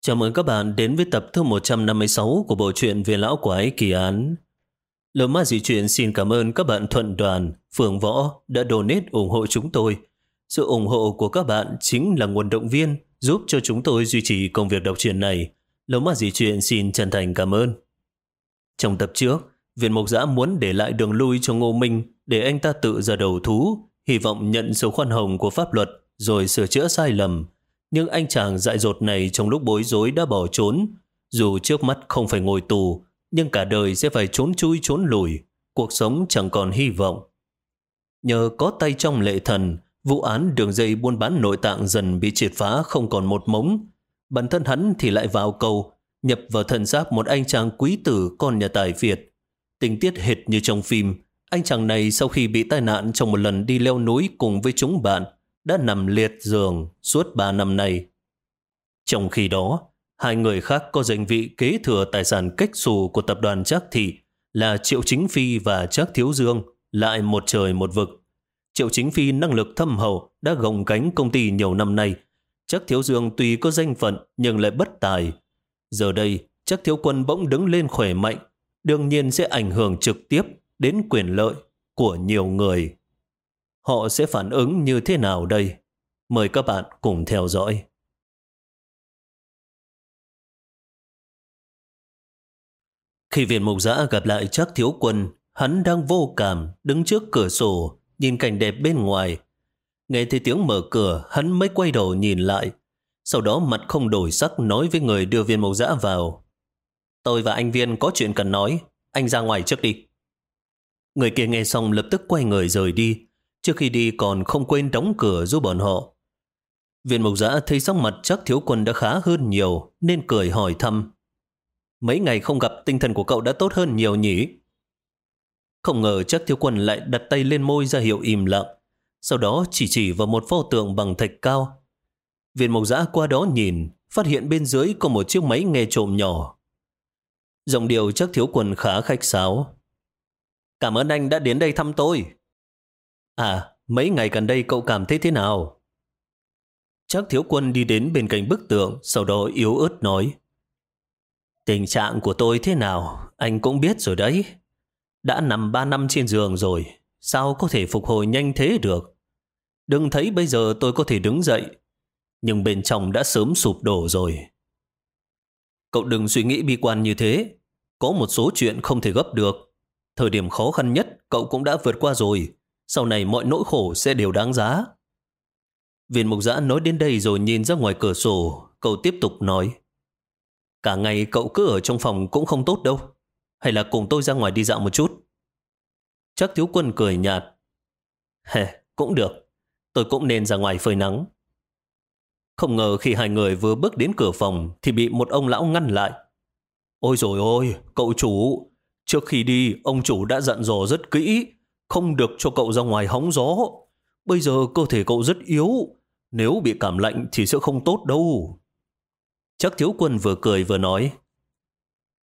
Chào mừng các bạn đến với tập thứ 156 của bộ truyện Viên Lão Quái Kỳ Án. Lớn ma dị truyện xin cảm ơn các bạn thuận đoàn, phường võ đã donate ủng hộ chúng tôi. Sự ủng hộ của các bạn chính là nguồn động viên giúp cho chúng tôi duy trì công việc đọc truyện này. Lớn ma dị truyện xin chân thành cảm ơn. Trong tập trước, Viên Mộc Giã muốn để lại đường lui cho Ngô Minh để anh ta tự ra đầu thú, hy vọng nhận sự khoan hồng của pháp luật rồi sửa chữa sai lầm. Nhưng anh chàng dại dột này trong lúc bối rối đã bỏ trốn. Dù trước mắt không phải ngồi tù, nhưng cả đời sẽ phải trốn chui trốn lùi. Cuộc sống chẳng còn hy vọng. Nhờ có tay trong lệ thần, vụ án đường dây buôn bán nội tạng dần bị triệt phá không còn một mống. Bản thân hắn thì lại vào cầu, nhập vào thần giáp một anh chàng quý tử con nhà tài Việt. Tình tiết hệt như trong phim, anh chàng này sau khi bị tai nạn trong một lần đi leo núi cùng với chúng bạn, đã nằm liệt giường suốt 3 năm nay. Trong khi đó, hai người khác có danh vị kế thừa tài sản cách xù của tập đoàn Trác Thị là Triệu Chính Phi và Trác Thiếu Dương, lại một trời một vực. Triệu Chính Phi năng lực thâm hậu đã gồng cánh công ty nhiều năm nay. Trác Thiếu Dương tuy có danh phận nhưng lại bất tài. Giờ đây, Trác Thiếu Quân bỗng đứng lên khỏe mạnh, đương nhiên sẽ ảnh hưởng trực tiếp đến quyền lợi của nhiều người. Họ sẽ phản ứng như thế nào đây? Mời các bạn cùng theo dõi. Khi viên mục giã gặp lại chắc thiếu quân, hắn đang vô cảm, đứng trước cửa sổ, nhìn cảnh đẹp bên ngoài. Nghe thấy tiếng mở cửa, hắn mới quay đầu nhìn lại. Sau đó mặt không đổi sắc nói với người đưa viên mục giã vào. Tôi và anh viên có chuyện cần nói, anh ra ngoài trước đi. Người kia nghe xong lập tức quay người rời đi, Trước khi đi còn không quên đóng cửa giúp bọn họ. Viện mục giã thấy sắc mặt chắc thiếu quân đã khá hơn nhiều nên cười hỏi thăm. Mấy ngày không gặp tinh thần của cậu đã tốt hơn nhiều nhỉ? Không ngờ chắc thiếu quân lại đặt tay lên môi ra hiệu im lặng. Sau đó chỉ chỉ vào một pho tượng bằng thạch cao. Viện mộc giã qua đó nhìn, phát hiện bên dưới có một chiếc máy nghe trộm nhỏ. Giọng điệu chắc thiếu quân khá khách sáo. Cảm ơn anh đã đến đây thăm tôi. À, mấy ngày gần đây cậu cảm thấy thế nào? Chắc thiếu quân đi đến bên cạnh bức tượng, sau đó yếu ớt nói. Tình trạng của tôi thế nào, anh cũng biết rồi đấy. Đã nằm ba năm trên giường rồi, sao có thể phục hồi nhanh thế được? Đừng thấy bây giờ tôi có thể đứng dậy, nhưng bên trong đã sớm sụp đổ rồi. Cậu đừng suy nghĩ bi quan như thế. Có một số chuyện không thể gấp được. Thời điểm khó khăn nhất cậu cũng đã vượt qua rồi sau này mọi nỗi khổ sẽ đều đáng giá. Viên mục giã nói đến đây rồi nhìn ra ngoài cửa sổ, cậu tiếp tục nói. Cả ngày cậu cứ ở trong phòng cũng không tốt đâu. Hay là cùng tôi ra ngoài đi dạo một chút? Chắc thiếu quân cười nhạt. Hề, cũng được. Tôi cũng nên ra ngoài phơi nắng. Không ngờ khi hai người vừa bước đến cửa phòng thì bị một ông lão ngăn lại. Ôi rồi ôi, cậu chủ, trước khi đi ông chủ đã dặn dò rất kỹ không được cho cậu ra ngoài hóng gió. Bây giờ cơ thể cậu rất yếu. Nếu bị cảm lạnh thì sẽ không tốt đâu. Chắc thiếu quân vừa cười vừa nói.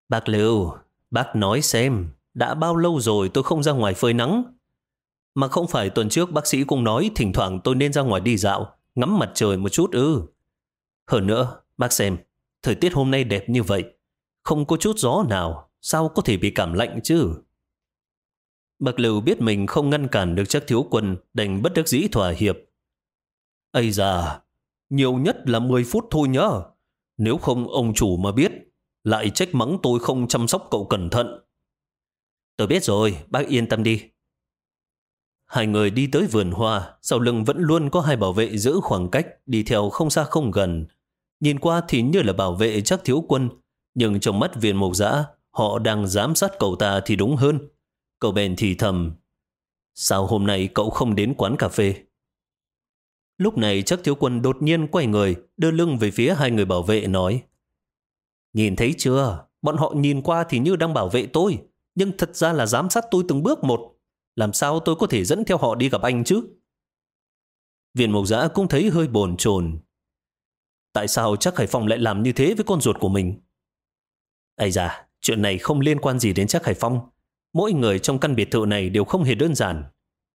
Bác Lưu, bác nói xem, đã bao lâu rồi tôi không ra ngoài phơi nắng? Mà không phải tuần trước bác sĩ cũng nói thỉnh thoảng tôi nên ra ngoài đi dạo, ngắm mặt trời một chút ư. Hơn nữa, bác xem, thời tiết hôm nay đẹp như vậy, không có chút gió nào, sao có thể bị cảm lạnh chứ? Bạc Lưu biết mình không ngăn cản được chắc thiếu quân, đành bất đắc dĩ thỏa hiệp. Ây da, nhiều nhất là 10 phút thôi nhá. Nếu không ông chủ mà biết, lại trách mắng tôi không chăm sóc cậu cẩn thận. Tôi biết rồi, bác yên tâm đi. Hai người đi tới vườn hoa, sau lưng vẫn luôn có hai bảo vệ giữ khoảng cách, đi theo không xa không gần. Nhìn qua thì như là bảo vệ chắc thiếu quân, nhưng trong mắt viên mộc giã, họ đang giám sát cậu ta thì đúng hơn. Cậu bèn thì thầm. Sao hôm nay cậu không đến quán cà phê? Lúc này chắc thiếu quân đột nhiên quay người, đưa lưng về phía hai người bảo vệ nói. Nhìn thấy chưa? Bọn họ nhìn qua thì như đang bảo vệ tôi, nhưng thật ra là giám sát tôi từng bước một. Làm sao tôi có thể dẫn theo họ đi gặp anh chứ? Viện mộc giã cũng thấy hơi bồn chồn. Tại sao chắc Hải Phong lại làm như thế với con ruột của mình? Ây da, chuyện này không liên quan gì đến chắc Hải Phong. Mỗi người trong căn biệt thự này đều không hề đơn giản.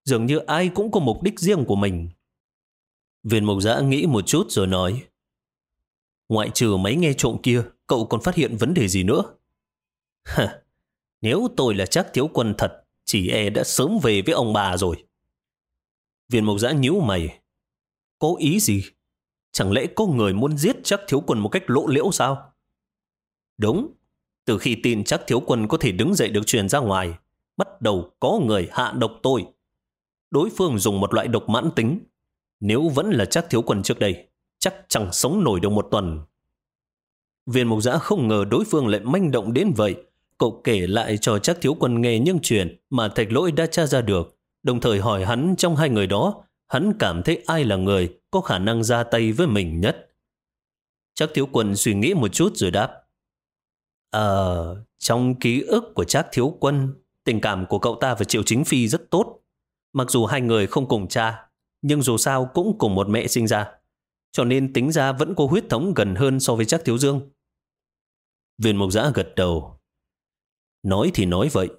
Dường như ai cũng có mục đích riêng của mình. Viên Mộc giã nghĩ một chút rồi nói. ngoại trừ máy nghe trộm kia, cậu còn phát hiện vấn đề gì nữa? Hả, nếu tôi là chắc thiếu quân thật, chỉ e đã sớm về với ông bà rồi. Viên mộc giã nhíu mày. Có ý gì? Chẳng lẽ có người muốn giết chắc thiếu quân một cách lỗ liễu sao? Đúng, từ khi tin chắc thiếu quân có thể đứng dậy được truyền ra ngoài, bắt đầu có người hạ độc tôi. Đối phương dùng một loại độc mãn tính. Nếu vẫn là chắc thiếu quân trước đây, chắc chẳng sống nổi được một tuần. Viên mục giã không ngờ đối phương lại manh động đến vậy. Cậu kể lại cho chắc thiếu quân nghe những chuyện mà thạch lỗi đã tra ra được, đồng thời hỏi hắn trong hai người đó, hắn cảm thấy ai là người có khả năng ra tay với mình nhất. Chắc thiếu quân suy nghĩ một chút rồi đáp. Ờ, trong ký ức của Trác Thiếu Quân, tình cảm của cậu ta và Triệu Chính Phi rất tốt. Mặc dù hai người không cùng cha, nhưng dù sao cũng cùng một mẹ sinh ra. Cho nên tính ra vẫn có huyết thống gần hơn so với Trác Thiếu Dương. Viên Mộc Giã gật đầu. Nói thì nói vậy,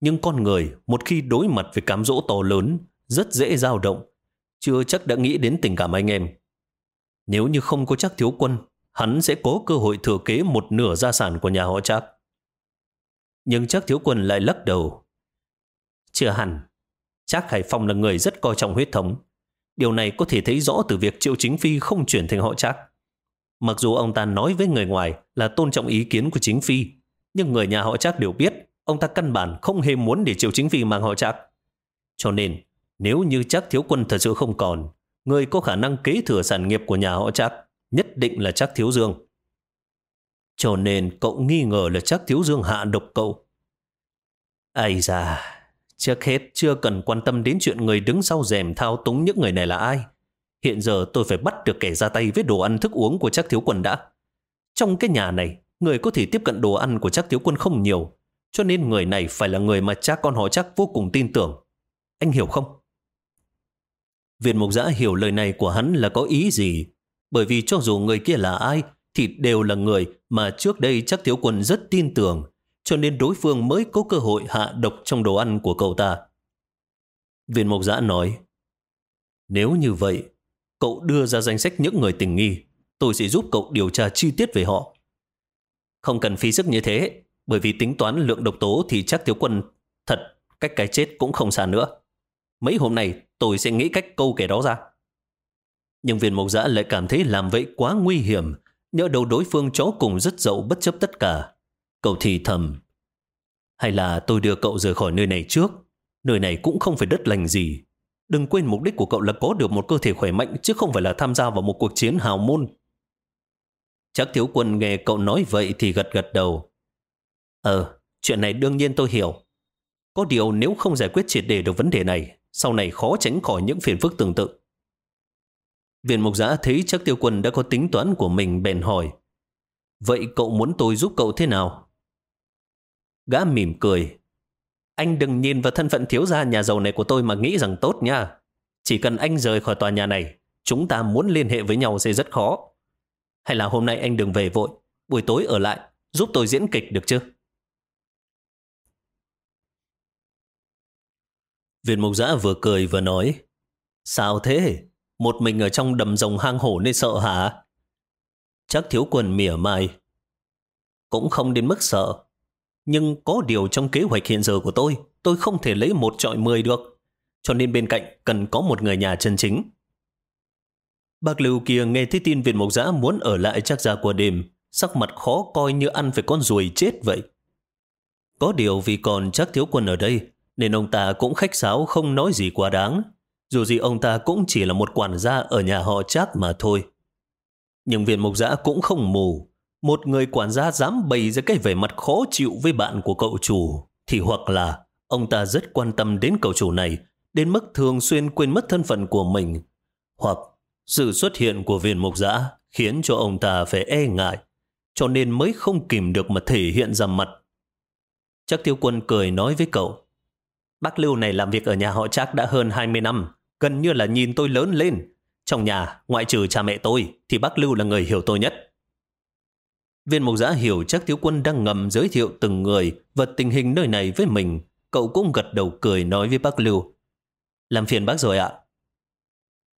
nhưng con người một khi đối mặt với cám dỗ to lớn, rất dễ dao động, chưa chắc đã nghĩ đến tình cảm anh em. Nếu như không có Trác Thiếu Quân, hắn sẽ có cơ hội thừa kế một nửa gia sản của nhà họ Trác. Nhưng Trác thiếu quân lại lắc đầu. Chưa hẳn, Trác Hải Phong là người rất coi trọng huyết thống. Điều này có thể thấy rõ từ việc Triệu Chính Phi không chuyển thành họ Trác. Mặc dù ông ta nói với người ngoài là tôn trọng ý kiến của Chính Phi, nhưng người nhà họ Trác đều biết ông ta căn bản không hề muốn để Triệu Chính Phi mang họ Trác. Cho nên, nếu như Trác thiếu quân thật sự không còn, người có khả năng kế thừa sản nghiệp của nhà họ Trác nhất định là chắc thiếu dương. Cho nên cậu nghi ngờ là chắc thiếu dương hạ độc cậu. Ây da, trước hết chưa cần quan tâm đến chuyện người đứng sau rèm thao túng những người này là ai. Hiện giờ tôi phải bắt được kẻ ra tay với đồ ăn thức uống của chắc thiếu quân đã. Trong cái nhà này, người có thể tiếp cận đồ ăn của chắc thiếu quân không nhiều, cho nên người này phải là người mà cha con họ chắc vô cùng tin tưởng. Anh hiểu không? Viện Mục Giã hiểu lời này của hắn là có ý gì, bởi vì cho dù người kia là ai, thì đều là người mà trước đây chắc thiếu quân rất tin tưởng, cho nên đối phương mới có cơ hội hạ độc trong đồ ăn của cậu ta. Viên Mộc Giã nói, nếu như vậy, cậu đưa ra danh sách những người tình nghi, tôi sẽ giúp cậu điều tra chi tiết về họ. Không cần phí sức như thế, bởi vì tính toán lượng độc tố thì chắc thiếu quân thật, cách cái chết cũng không xa nữa. Mấy hôm nay tôi sẽ nghĩ cách câu kẻ đó ra. Nhưng viên mộc giã lại cảm thấy làm vậy quá nguy hiểm, nhỡ đầu đối phương chó cùng rất dậu bất chấp tất cả. Cậu thì thầm, hay là tôi đưa cậu rời khỏi nơi này trước, nơi này cũng không phải đất lành gì. Đừng quên mục đích của cậu là có được một cơ thể khỏe mạnh chứ không phải là tham gia vào một cuộc chiến hào môn. Chắc thiếu quân nghe cậu nói vậy thì gật gật đầu. Ờ, chuyện này đương nhiên tôi hiểu. Có điều nếu không giải quyết triệt đề được vấn đề này, sau này khó tránh khỏi những phiền phức tương tự. Viện mục giã thấy chắc tiêu quân đã có tính toán của mình bèn hỏi. Vậy cậu muốn tôi giúp cậu thế nào? Gã mỉm cười. Anh đừng nhìn vào thân phận thiếu gia nhà giàu này của tôi mà nghĩ rằng tốt nha. Chỉ cần anh rời khỏi tòa nhà này, chúng ta muốn liên hệ với nhau sẽ rất khó. Hay là hôm nay anh đừng về vội, buổi tối ở lại, giúp tôi diễn kịch được chứ? Viện mục giã vừa cười vừa nói, Sao thế? Một mình ở trong đầm rồng hang hổ nên sợ hả? Chắc thiếu quần mỉa mai. Cũng không đến mức sợ. Nhưng có điều trong kế hoạch hiện giờ của tôi, tôi không thể lấy một trọi mười được. Cho nên bên cạnh cần có một người nhà chân chính. Bác Lưu kia nghe thấy tin Việt Mộc Giã muốn ở lại chắc ra qua đêm, sắc mặt khó coi như ăn phải con ruồi chết vậy. Có điều vì còn chắc thiếu quân ở đây, nên ông ta cũng khách sáo không nói gì quá đáng. Dù gì ông ta cũng chỉ là một quản gia ở nhà họ chát mà thôi. Nhưng viên mục giã cũng không mù. Một người quản gia dám bày ra cái vẻ mặt khó chịu với bạn của cậu chủ, thì hoặc là ông ta rất quan tâm đến cậu chủ này, đến mức thường xuyên quên mất thân phận của mình, hoặc sự xuất hiện của viên mục giã khiến cho ông ta phải e ngại, cho nên mới không kìm được mà thể hiện ra mặt. Chắc tiêu quân cười nói với cậu, Bác Lưu này làm việc ở nhà họ Trác đã hơn 20 năm, gần như là nhìn tôi lớn lên. Trong nhà, ngoại trừ cha mẹ tôi, thì bác Lưu là người hiểu tôi nhất. Viên mục giã hiểu chắc thiếu quân đang ngầm giới thiệu từng người và tình hình nơi này với mình. Cậu cũng gật đầu cười nói với bác Lưu. Làm phiền bác rồi ạ.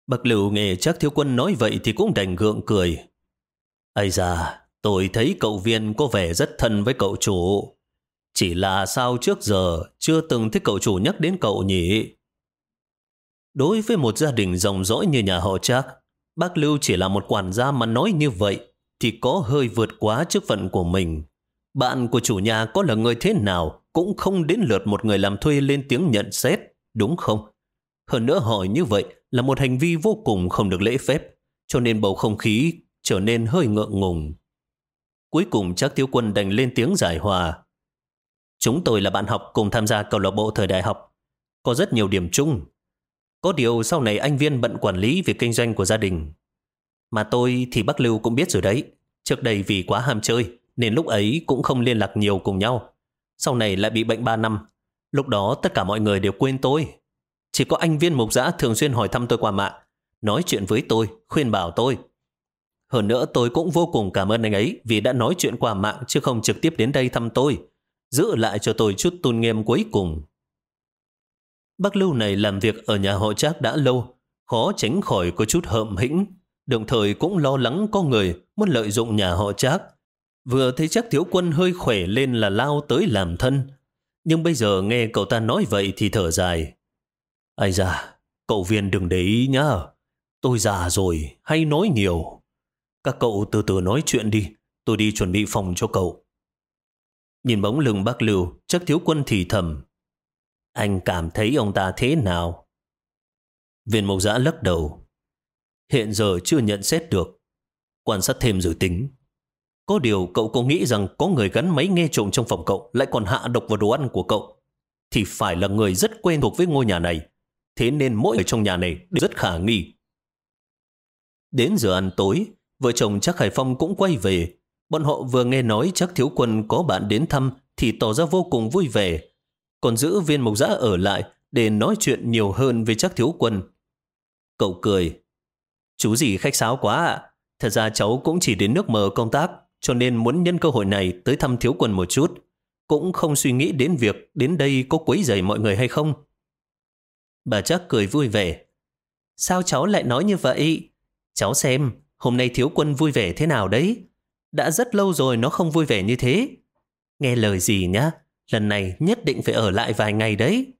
Bác Lưu nghe chắc thiếu quân nói vậy thì cũng đành gượng cười. Ây da, tôi thấy cậu viên có vẻ rất thân với cậu chủ. Chỉ là sao trước giờ chưa từng thấy cậu chủ nhắc đến cậu nhỉ? Đối với một gia đình rộng rỗi như nhà họ Trác, bác Lưu chỉ là một quản gia mà nói như vậy thì có hơi vượt quá chức phận của mình. Bạn của chủ nhà có là người thế nào cũng không đến lượt một người làm thuê lên tiếng nhận xét, đúng không? Hơn nữa hỏi như vậy là một hành vi vô cùng không được lễ phép, cho nên bầu không khí trở nên hơi ngượng ngùng. Cuối cùng chắc thiếu quân đành lên tiếng giải hòa. Chúng tôi là bạn học cùng tham gia câu lạc bộ thời đại học. Có rất nhiều điểm chung. Có điều sau này anh Viên bận quản lý việc kinh doanh của gia đình. Mà tôi thì Bắc Lưu cũng biết rồi đấy. Trước đây vì quá ham chơi, nên lúc ấy cũng không liên lạc nhiều cùng nhau. Sau này lại bị bệnh 3 năm. Lúc đó tất cả mọi người đều quên tôi. Chỉ có anh viên mục giã thường xuyên hỏi thăm tôi qua mạng, nói chuyện với tôi, khuyên bảo tôi. Hơn nữa tôi cũng vô cùng cảm ơn anh ấy vì đã nói chuyện qua mạng chứ không trực tiếp đến đây thăm tôi, giữ lại cho tôi chút tôn nghiêm cuối cùng. Bác Lưu này làm việc ở nhà họ Trác đã lâu, khó tránh khỏi có chút hợm hĩnh, đồng thời cũng lo lắng có người muốn lợi dụng nhà họ Trác. Vừa thấy chắc thiếu quân hơi khỏe lên là lao tới làm thân, nhưng bây giờ nghe cậu ta nói vậy thì thở dài. Ai da, cậu viên đừng để ý nhá. Tôi già rồi, hay nói nhiều. Các cậu từ từ nói chuyện đi, tôi đi chuẩn bị phòng cho cậu. Nhìn bóng lưng bác Lưu, chắc thiếu quân thì thầm. Anh cảm thấy ông ta thế nào? Viên mộc giã lắc đầu. Hiện giờ chưa nhận xét được. Quan sát thêm rồi tính. Có điều cậu có nghĩ rằng có người gắn máy nghe trộm trong phòng cậu lại còn hạ độc vào đồ ăn của cậu thì phải là người rất quen thuộc với ngôi nhà này thế nên mỗi người trong nhà này đều rất khả nghi. Đến giờ ăn tối, vợ chồng chắc Hải Phong cũng quay về. Bọn họ vừa nghe nói chắc thiếu quân có bạn đến thăm thì tỏ ra vô cùng vui vẻ. Còn giữ viên mộc giã ở lại để nói chuyện nhiều hơn với chắc thiếu quân. Cậu cười. Chú gì khách sáo quá ạ. Thật ra cháu cũng chỉ đến nước mờ công tác cho nên muốn nhân cơ hội này tới thăm thiếu quân một chút. Cũng không suy nghĩ đến việc đến đây có quấy rầy mọi người hay không. Bà chắc cười vui vẻ. Sao cháu lại nói như vậy? Cháu xem, hôm nay thiếu quân vui vẻ thế nào đấy? Đã rất lâu rồi nó không vui vẻ như thế. Nghe lời gì nhá, lần này nhất định phải ở lại vài ngày đấy.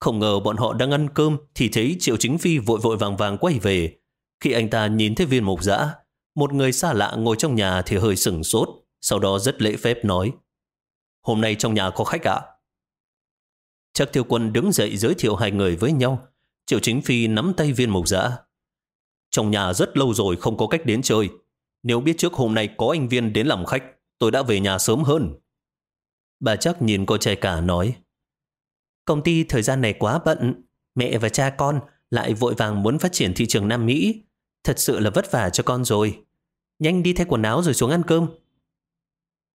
Không ngờ bọn họ đang ăn cơm thì thấy Triệu Chính Phi vội vội vàng vàng quay về. Khi anh ta nhìn thấy viên mục dã, một người xa lạ ngồi trong nhà thì hơi sửng sốt, sau đó rất lễ phép nói. Hôm nay trong nhà có khách ạ? Chắc thiêu quân đứng dậy giới thiệu hai người với nhau. Triệu chính phi nắm tay viên mục giã. Trong nhà rất lâu rồi không có cách đến chơi. Nếu biết trước hôm nay có anh viên đến làm khách, tôi đã về nhà sớm hơn. Bà chắc nhìn cô trai cả nói. Công ty thời gian này quá bận. Mẹ và cha con lại vội vàng muốn phát triển thị trường Nam Mỹ. Thật sự là vất vả cho con rồi. Nhanh đi thay quần áo rồi xuống ăn cơm.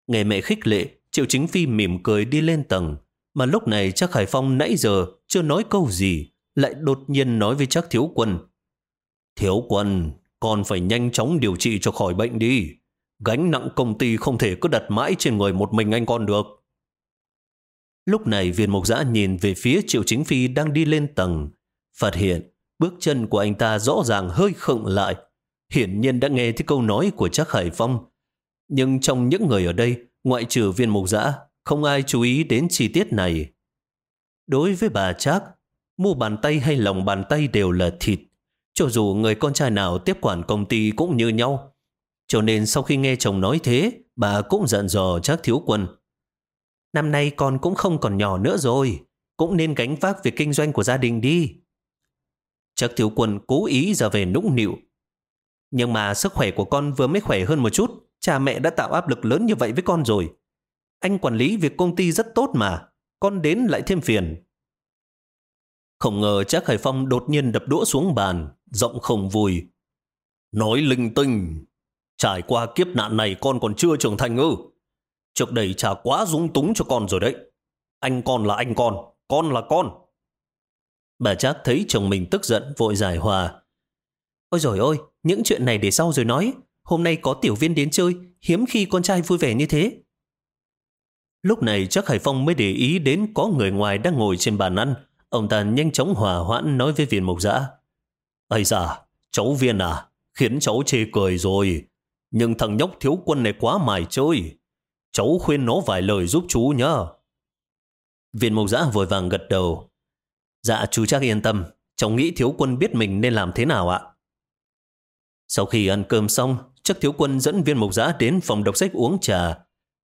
Ngày mẹ khích lệ, Triệu Chính Phi mỉm cười đi lên tầng. Mà lúc này chắc Hải Phong nãy giờ chưa nói câu gì, lại đột nhiên nói với chắc thiếu quân. Thiếu quân, con phải nhanh chóng điều trị cho khỏi bệnh đi. Gánh nặng công ty không thể cứ đặt mãi trên người một mình anh con được. Lúc này viên mục giã nhìn về phía triệu chính phi đang đi lên tầng. Phát hiện bước chân của anh ta rõ ràng hơi khựng lại. Hiển nhiên đã nghe thấy câu nói của chắc Hải Phong. Nhưng trong những người ở đây, ngoại trừ viên mục giã, không ai chú ý đến chi tiết này. Đối với bà Trác, mu bàn tay hay lòng bàn tay đều là thịt. Cho dù người con trai nào tiếp quản công ty cũng như nhau. Cho nên sau khi nghe chồng nói thế, bà cũng giận dò Trác thiếu quân. Năm nay con cũng không còn nhỏ nữa rồi, cũng nên gánh vác việc kinh doanh của gia đình đi. Trác thiếu quân cố ý ra về nũng nịu. Nhưng mà sức khỏe của con vừa mới khỏe hơn một chút, cha mẹ đã tạo áp lực lớn như vậy với con rồi. Anh quản lý việc công ty rất tốt mà, con đến lại thêm phiền. Không ngờ chắc Hải Phong đột nhiên đập đũa xuống bàn, giọng không vui. Nói linh tinh, trải qua kiếp nạn này con còn chưa trưởng thành ư. Trước đây cha quá dũng túng cho con rồi đấy. Anh con là anh con, con là con. Bà chắc thấy chồng mình tức giận vội giải hòa. Ôi rồi ôi, những chuyện này để sau rồi nói. Hôm nay có tiểu viên đến chơi, hiếm khi con trai vui vẻ như thế. Lúc này chắc Hải Phong mới để ý đến có người ngoài đang ngồi trên bàn ăn. Ông ta nhanh chóng hòa hoãn nói với viên mộc dã. Ây da, cháu viên à, khiến cháu chê cười rồi. nhưng thằng nhóc thiếu quân này quá mài chơi. Cháu khuyên nó vài lời giúp chú nhá. Viên mộc giã vội vàng gật đầu. Dạ chú chắc yên tâm, cháu nghĩ thiếu quân biết mình nên làm thế nào ạ. Sau khi ăn cơm xong, chắc thiếu quân dẫn viên mộc giã đến phòng đọc sách uống trà.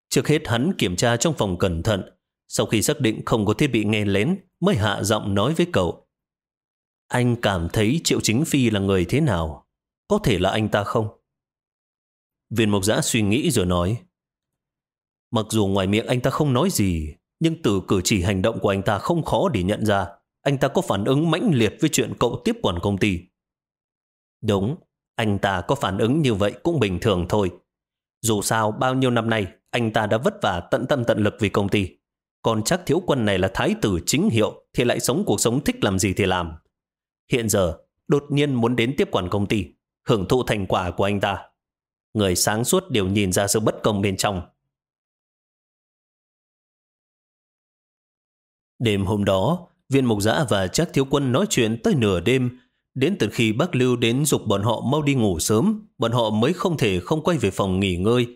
Trước hết hắn kiểm tra trong phòng cẩn thận. Sau khi xác định không có thiết bị nghe lén, mới hạ giọng nói với cậu. Anh cảm thấy Triệu Chính Phi là người thế nào? Có thể là anh ta không? Viên mộc giã suy nghĩ rồi nói. Mặc dù ngoài miệng anh ta không nói gì, nhưng từ cử chỉ hành động của anh ta không khó để nhận ra anh ta có phản ứng mãnh liệt với chuyện cậu tiếp quản công ty. Đúng, anh ta có phản ứng như vậy cũng bình thường thôi. Dù sao bao nhiêu năm nay anh ta đã vất vả tận tâm tận lực vì công ty. Còn chắc thiếu quân này là thái tử chính hiệu thì lại sống cuộc sống thích làm gì thì làm. Hiện giờ đột nhiên muốn đến tiếp quản công ty, hưởng thụ thành quả của anh ta. Người sáng suốt đều nhìn ra sự bất công bên trong. Đêm hôm đó, viên mục giã và chắc thiếu quân nói chuyện tới nửa đêm. Đến từ khi bác Lưu đến dục bọn họ mau đi ngủ sớm, bọn họ mới không thể không quay về phòng nghỉ ngơi.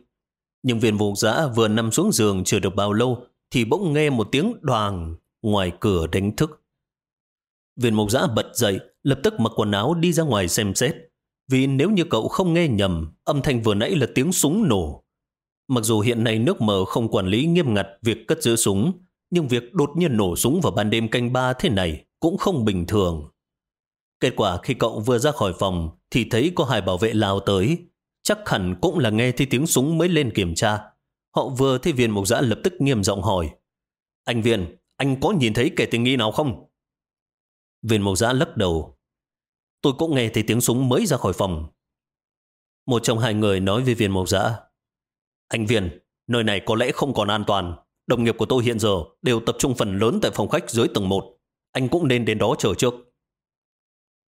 Nhưng viên mục giã vừa nằm xuống giường chưa được bao lâu, thì bỗng nghe một tiếng đoàn ngoài cửa đánh thức. Viên mục giã bật dậy, lập tức mặc quần áo đi ra ngoài xem xét. Vì nếu như cậu không nghe nhầm, âm thanh vừa nãy là tiếng súng nổ. Mặc dù hiện nay nước mờ không quản lý nghiêm ngặt việc cất giữ súng, nhưng việc đột nhiên nổ súng vào ban đêm canh ba thế này cũng không bình thường. Kết quả khi cậu vừa ra khỏi phòng thì thấy có hai bảo vệ lao tới. Chắc hẳn cũng là nghe thấy tiếng súng mới lên kiểm tra. Họ vừa thấy viên mục giã lập tức nghiêm giọng hỏi. Anh viên, anh có nhìn thấy kẻ tình nghi nào không? Viên mộc giã lắc đầu. Tôi cũng nghe thấy tiếng súng mới ra khỏi phòng. Một trong hai người nói với viên mộc giã. Anh viên, nơi này có lẽ không còn an toàn. Đồng nghiệp của tôi hiện giờ đều tập trung phần lớn tại phòng khách dưới tầng 1. Anh cũng nên đến đó chờ trước.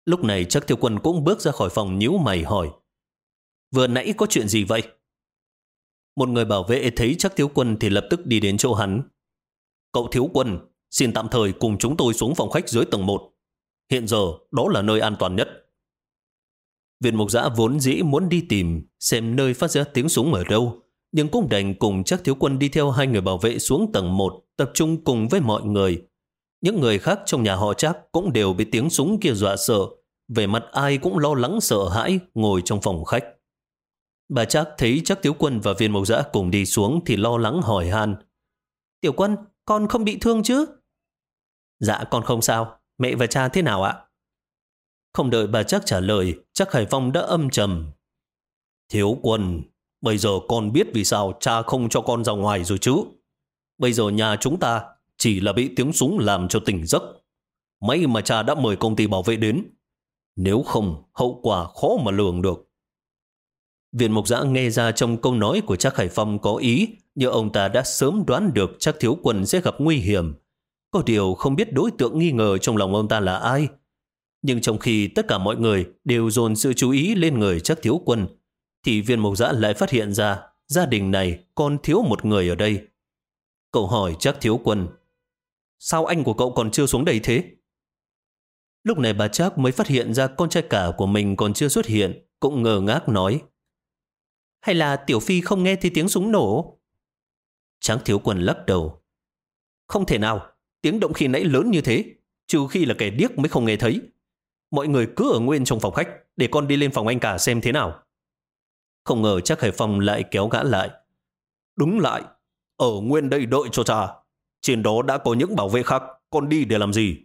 Lúc này chắc thiếu quân cũng bước ra khỏi phòng nhíu mày hỏi. Vừa nãy có chuyện gì vậy? Một người bảo vệ thấy chắc thiếu quân thì lập tức đi đến chỗ hắn. Cậu thiếu quân, xin tạm thời cùng chúng tôi xuống phòng khách dưới tầng 1. Hiện giờ đó là nơi an toàn nhất. Viện mục giã vốn dĩ muốn đi tìm xem nơi phát ra tiếng súng ở đâu, nhưng cũng đành cùng chắc thiếu quân đi theo hai người bảo vệ xuống tầng 1, tập trung cùng với mọi người. Những người khác trong nhà họ chắc cũng đều bị tiếng súng kia dọa sợ, về mặt ai cũng lo lắng sợ hãi ngồi trong phòng khách. Bà chắc thấy chắc thiếu quân và viên mộc dã cùng đi xuống thì lo lắng hỏi han. Tiểu quân, con không bị thương chứ? Dạ con không sao, mẹ và cha thế nào ạ? Không đợi bà chắc trả lời, chắc Hải Phong đã âm trầm. Thiếu quân, bây giờ con biết vì sao cha không cho con ra ngoài rồi chứ. Bây giờ nhà chúng ta chỉ là bị tiếng súng làm cho tỉnh giấc. May mà cha đã mời công ty bảo vệ đến. Nếu không, hậu quả khó mà lường được. Viện Mộc Giã nghe ra trong câu nói của trác Hải Phong có ý, như ông ta đã sớm đoán được trác thiếu quân sẽ gặp nguy hiểm. Có điều không biết đối tượng nghi ngờ trong lòng ông ta là ai. Nhưng trong khi tất cả mọi người đều dồn sự chú ý lên người trác thiếu quân, thì viên mộc giã lại phát hiện ra gia đình này còn thiếu một người ở đây. Cậu hỏi chắc thiếu quân, sao anh của cậu còn chưa xuống đây thế? Lúc này bà chắc mới phát hiện ra con trai cả của mình còn chưa xuất hiện, cũng ngờ ngác nói. Hay là Tiểu Phi không nghe thấy tiếng súng nổ? Tráng thiếu quân lắc đầu. Không thể nào, tiếng động khi nãy lớn như thế, trừ khi là kẻ điếc mới không nghe thấy. Mọi người cứ ở nguyên trong phòng khách, để con đi lên phòng anh cả xem thế nào. Không ngờ chắc Hải Phong lại kéo gã lại. Đúng lại, ở nguyên đây đợi cho cha. Trên đó đã có những bảo vệ khác, con đi để làm gì?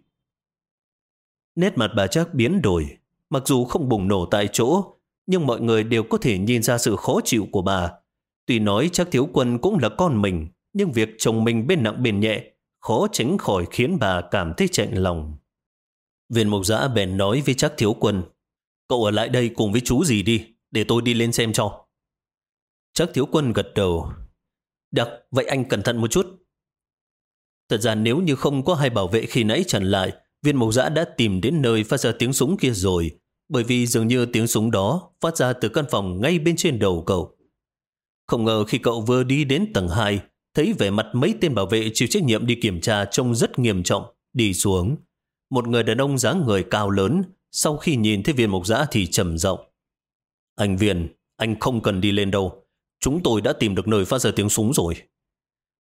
Nét mặt bà chắc biến đổi, mặc dù không bùng nổ tại chỗ, nhưng mọi người đều có thể nhìn ra sự khó chịu của bà. Tuy nói chắc thiếu quân cũng là con mình, nhưng việc chồng mình bên nặng bên nhẹ khó tránh khỏi khiến bà cảm thấy chạnh lòng. Viên mục giã bèn nói với chắc thiếu quân, cậu ở lại đây cùng với chú gì đi, để tôi đi lên xem cho. Chắc thiếu quân gật đầu. Được, vậy anh cẩn thận một chút. Thật ra nếu như không có hai bảo vệ khi nãy chặn lại, viên mộc giã đã tìm đến nơi phát ra tiếng súng kia rồi, bởi vì dường như tiếng súng đó phát ra từ căn phòng ngay bên trên đầu cậu. Không ngờ khi cậu vừa đi đến tầng 2, thấy vẻ mặt mấy tên bảo vệ chịu trách nhiệm đi kiểm tra trông rất nghiêm trọng, đi xuống. Một người đàn ông dáng người cao lớn, sau khi nhìn thấy viên mộc giã thì trầm giọng. Anh Viên, anh không cần đi lên đâu. Chúng tôi đã tìm được nơi phát ra tiếng súng rồi.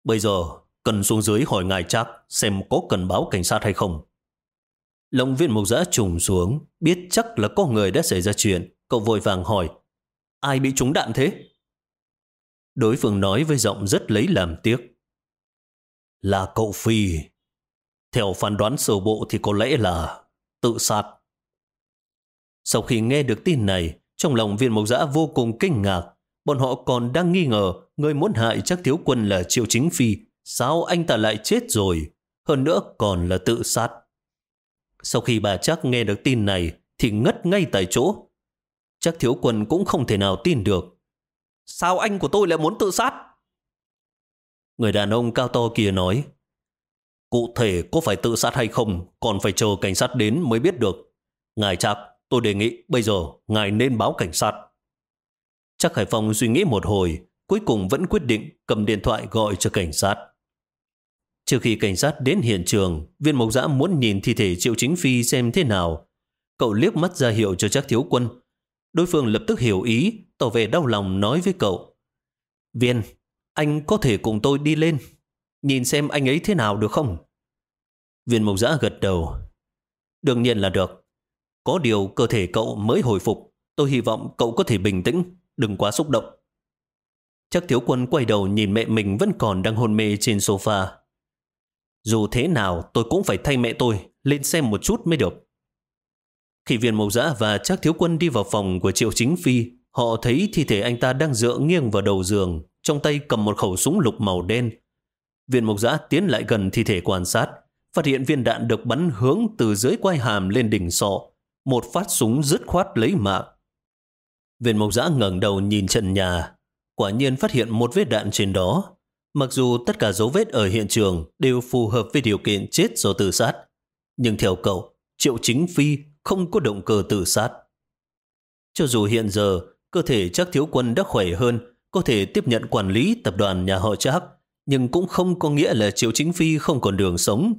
Bây giờ, cần xuống dưới hỏi ngài chắc xem có cần báo cảnh sát hay không. Lộng viên mục giã trùng xuống, biết chắc là có người đã xảy ra chuyện. Cậu vội vàng hỏi, ai bị trúng đạn thế? Đối phương nói với giọng rất lấy làm tiếc. Là cậu Phi. Theo phán đoán sơ bộ thì có lẽ là tự sát. Sau khi nghe được tin này, trong lòng viên mộc giã vô cùng kinh ngạc. Bọn họ còn đang nghi ngờ người muốn hại chắc thiếu quân là Triệu Chính Phi. Sao anh ta lại chết rồi? Hơn nữa còn là tự sát. Sau khi bà chắc nghe được tin này thì ngất ngay tại chỗ. Chắc thiếu quân cũng không thể nào tin được. Sao anh của tôi lại muốn tự sát? Người đàn ông cao to kia nói, Cụ thể có phải tự sát hay không còn phải chờ cảnh sát đến mới biết được. Ngài chắc tôi đề nghị bây giờ ngài nên báo cảnh sát. Chắc Hải Phong suy nghĩ một hồi cuối cùng vẫn quyết định cầm điện thoại gọi cho cảnh sát. Trước khi cảnh sát đến hiện trường, viên mộc giã muốn nhìn thi thể Triệu Chính Phi xem thế nào. Cậu liếc mắt ra hiệu cho chắc thiếu quân. Đối phương lập tức hiểu ý, tỏ vẻ đau lòng nói với cậu. Viên, anh có thể cùng tôi đi lên, nhìn xem anh ấy thế nào được không? Viên mộc giã gật đầu. Đương nhiên là được. Có điều cơ thể cậu mới hồi phục. Tôi hy vọng cậu có thể bình tĩnh, đừng quá xúc động. Chắc thiếu quân quay đầu nhìn mẹ mình vẫn còn đang hôn mê trên sofa. Dù thế nào tôi cũng phải thay mẹ tôi lên xem một chút mới được. Khi viên mộc giã và chắc thiếu quân đi vào phòng của triệu chính phi, họ thấy thi thể anh ta đang dựa nghiêng vào đầu giường, trong tay cầm một khẩu súng lục màu đen. Viên mộc giã tiến lại gần thi thể quan sát, phát hiện viên đạn được bắn hướng từ dưới quai hàm lên đỉnh sọ. Một phát súng dứt khoát lấy mạng. Viên mộc giã ngẩng đầu nhìn trần nhà, quả nhiên phát hiện một vết đạn trên đó. Mặc dù tất cả dấu vết ở hiện trường đều phù hợp với điều kiện chết do tự sát, nhưng theo cậu, Triệu Chính Phi không có động cơ tự sát. Cho dù hiện giờ cơ thể chắc thiếu quân đã khỏe hơn, có thể tiếp nhận quản lý tập đoàn nhà họ chắc, nhưng cũng không có nghĩa là Triệu Chính Phi không còn đường sống.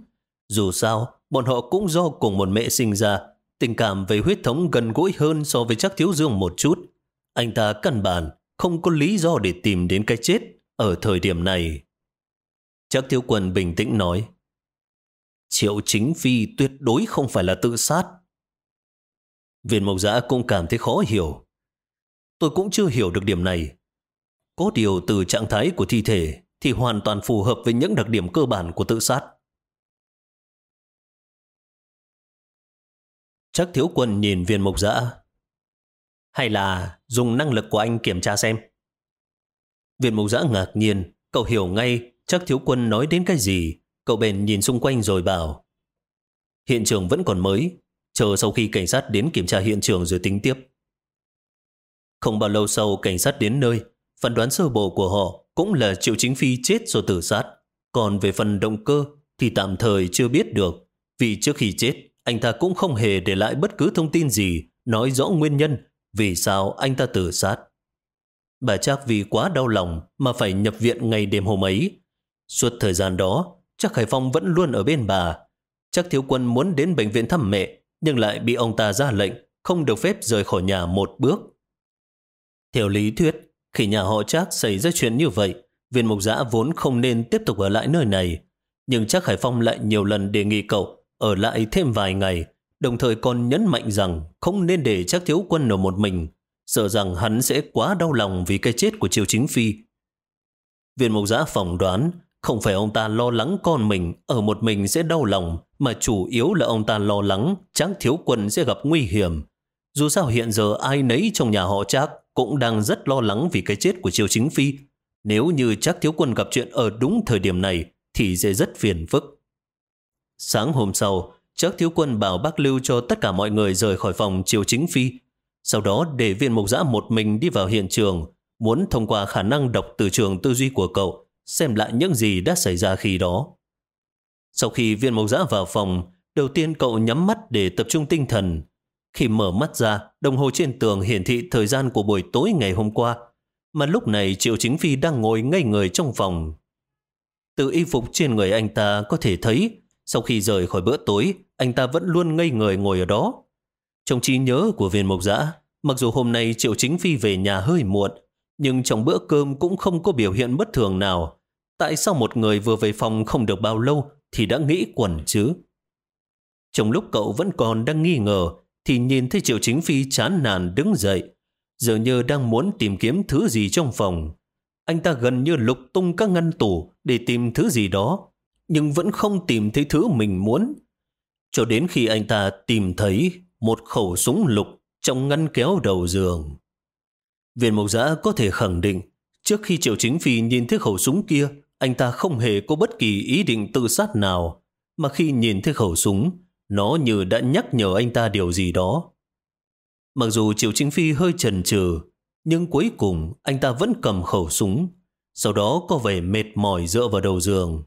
Dù sao, bọn họ cũng do cùng một mẹ sinh ra, tình cảm về huyết thống gần gũi hơn so với chắc thiếu dương một chút. Anh ta căn bản không có lý do để tìm đến cái chết ở thời điểm này. Chắc thiếu quân bình tĩnh nói, Triệu Chính Phi tuyệt đối không phải là tự sát. Viên mộc giã cũng cảm thấy khó hiểu. Tôi cũng chưa hiểu được điểm này. Có điều từ trạng thái của thi thể thì hoàn toàn phù hợp với những đặc điểm cơ bản của tự sát. Chắc thiếu quân nhìn viên mộc dã. Hay là dùng năng lực của anh kiểm tra xem. Viên mộc dã ngạc nhiên, cậu hiểu ngay chắc thiếu quân nói đến cái gì. Cậu bèn nhìn xung quanh rồi bảo. Hiện trường vẫn còn mới, chờ sau khi cảnh sát đến kiểm tra hiện trường rồi tính tiếp. Không bao lâu sau cảnh sát đến nơi, phán đoán sơ bộ của họ cũng là Triệu Chính Phi chết do tử sát. Còn về phần động cơ thì tạm thời chưa biết được, vì trước khi chết, anh ta cũng không hề để lại bất cứ thông tin gì nói rõ nguyên nhân vì sao anh ta tự sát. Bà chắc vì quá đau lòng mà phải nhập viện ngày đêm hôm ấy. Suốt thời gian đó, chắc Hải Phong vẫn luôn ở bên bà. Chắc thiếu quân muốn đến bệnh viện thăm mẹ, nhưng lại bị ông ta ra lệnh không được phép rời khỏi nhà một bước. Theo lý thuyết, khi nhà họ chắc xảy ra chuyện như vậy, viên mục giã vốn không nên tiếp tục ở lại nơi này. Nhưng chắc Hải Phong lại nhiều lần đề nghị cậu ở lại thêm vài ngày, đồng thời còn nhấn mạnh rằng không nên để chắc thiếu quân ở một mình, sợ rằng hắn sẽ quá đau lòng vì cái chết của Triều Chính Phi. Viên mục giã phỏng đoán không phải ông ta lo lắng con mình ở một mình sẽ đau lòng, mà chủ yếu là ông ta lo lắng chắc thiếu quân sẽ gặp nguy hiểm. Dù sao hiện giờ ai nấy trong nhà họ chắc cũng đang rất lo lắng vì cái chết của Triều Chính Phi. Nếu như chắc thiếu quân gặp chuyện ở đúng thời điểm này thì sẽ rất phiền phức. Sáng hôm sau, chắc thiếu quân bảo bác lưu cho tất cả mọi người rời khỏi phòng Triều Chính Phi. Sau đó để viên mục giã một mình đi vào hiện trường, muốn thông qua khả năng đọc từ trường tư duy của cậu, xem lại những gì đã xảy ra khi đó. Sau khi viên mộc giã vào phòng, đầu tiên cậu nhắm mắt để tập trung tinh thần. Khi mở mắt ra, đồng hồ trên tường hiển thị thời gian của buổi tối ngày hôm qua, mà lúc này Triệu Chính Phi đang ngồi ngây người trong phòng. Từ y phục trên người anh ta có thể thấy, sau khi rời khỏi bữa tối, anh ta vẫn luôn ngây người ngồi ở đó. Trong trí nhớ của viên mộc giã, Mặc dù hôm nay Triệu Chính Phi về nhà hơi muộn, nhưng trong bữa cơm cũng không có biểu hiện bất thường nào. Tại sao một người vừa về phòng không được bao lâu thì đã nghĩ quẩn chứ? Trong lúc cậu vẫn còn đang nghi ngờ, thì nhìn thấy Triệu Chính Phi chán nản đứng dậy, dường như đang muốn tìm kiếm thứ gì trong phòng. Anh ta gần như lục tung các ngăn tủ để tìm thứ gì đó, nhưng vẫn không tìm thấy thứ mình muốn. Cho đến khi anh ta tìm thấy một khẩu súng lục trong ngăn kéo đầu giường. Viện mộc giã có thể khẳng định, trước khi Triệu Chính Phi nhìn thấy khẩu súng kia, anh ta không hề có bất kỳ ý định tự sát nào, mà khi nhìn thấy khẩu súng, nó như đã nhắc nhở anh ta điều gì đó. Mặc dù Triệu Chính Phi hơi chần chừ, nhưng cuối cùng anh ta vẫn cầm khẩu súng, sau đó có vẻ mệt mỏi dựa vào đầu giường.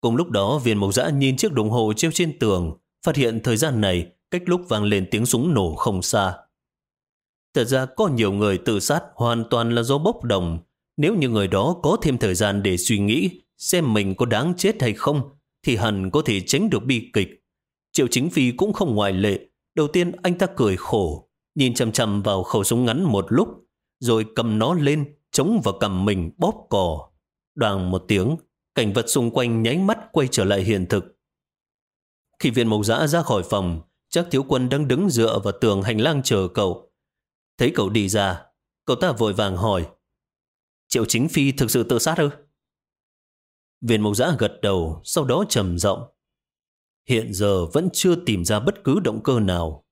Cùng lúc đó viên mộc dã nhìn chiếc đồng hồ treo trên tường, phát hiện thời gian này cách lúc vang lên tiếng súng nổ không xa. Thật ra có nhiều người tự sát hoàn toàn là do bốc đồng. Nếu như người đó có thêm thời gian để suy nghĩ xem mình có đáng chết hay không, thì hẳn có thể tránh được bi kịch. Triệu Chính Phi cũng không ngoại lệ. Đầu tiên anh ta cười khổ, nhìn chầm chầm vào khẩu súng ngắn một lúc, rồi cầm nó lên, chống vào cầm mình bóp cò. Đoàn một tiếng, cảnh vật xung quanh nháy mắt quay trở lại hiện thực. Khi viên mộc giã ra khỏi phòng, chắc thiếu quân đang đứng dựa vào tường hành lang chờ cậu. Thấy cậu đi ra, cậu ta vội vàng hỏi, Triệu Chính Phi thực sự tự sát ư? Viên mộc giã gật đầu, sau đó trầm giọng Hiện giờ vẫn chưa tìm ra bất cứ động cơ nào.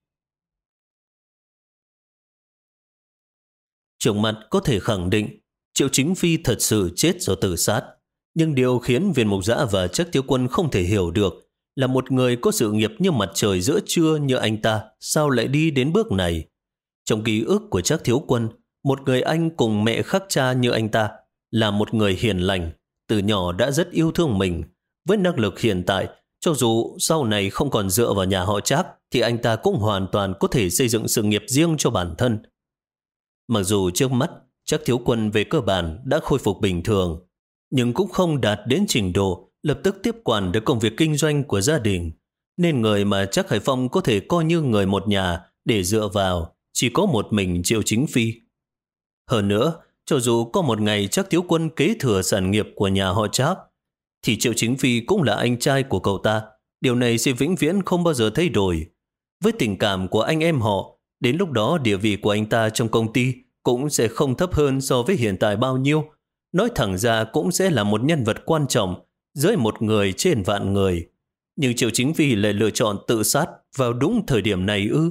Trường mặt có thể khẳng định Triệu Chính Phi thật sự chết do tự sát. Nhưng điều khiến viên mục giã và chắc thiếu quân không thể hiểu được là một người có sự nghiệp như mặt trời giữa trưa như anh ta sao lại đi đến bước này. Trong ký ức của chắc thiếu quân, một người anh cùng mẹ khắc cha như anh ta là một người hiền lành, từ nhỏ đã rất yêu thương mình. Với năng lực hiện tại, cho dù sau này không còn dựa vào nhà họ chắc, thì anh ta cũng hoàn toàn có thể xây dựng sự nghiệp riêng cho bản thân. Mặc dù trước mắt, chắc thiếu quân về cơ bản đã khôi phục bình thường, nhưng cũng không đạt đến trình độ lập tức tiếp quản được công việc kinh doanh của gia đình. Nên người mà chắc Hải Phong có thể coi như người một nhà để dựa vào chỉ có một mình Triệu Chính Phi. Hơn nữa, cho dù có một ngày chắc thiếu quân kế thừa sản nghiệp của nhà họ chắc, thì Triệu Chính Phi cũng là anh trai của cậu ta. Điều này sẽ vĩnh viễn không bao giờ thay đổi. Với tình cảm của anh em họ, đến lúc đó địa vị của anh ta trong công ty cũng sẽ không thấp hơn so với hiện tại bao nhiêu. Nói thẳng ra cũng sẽ là một nhân vật quan trọng dưới một người trên vạn người. Nhưng Triệu Chính Phi lại lựa chọn tự sát vào đúng thời điểm này ư.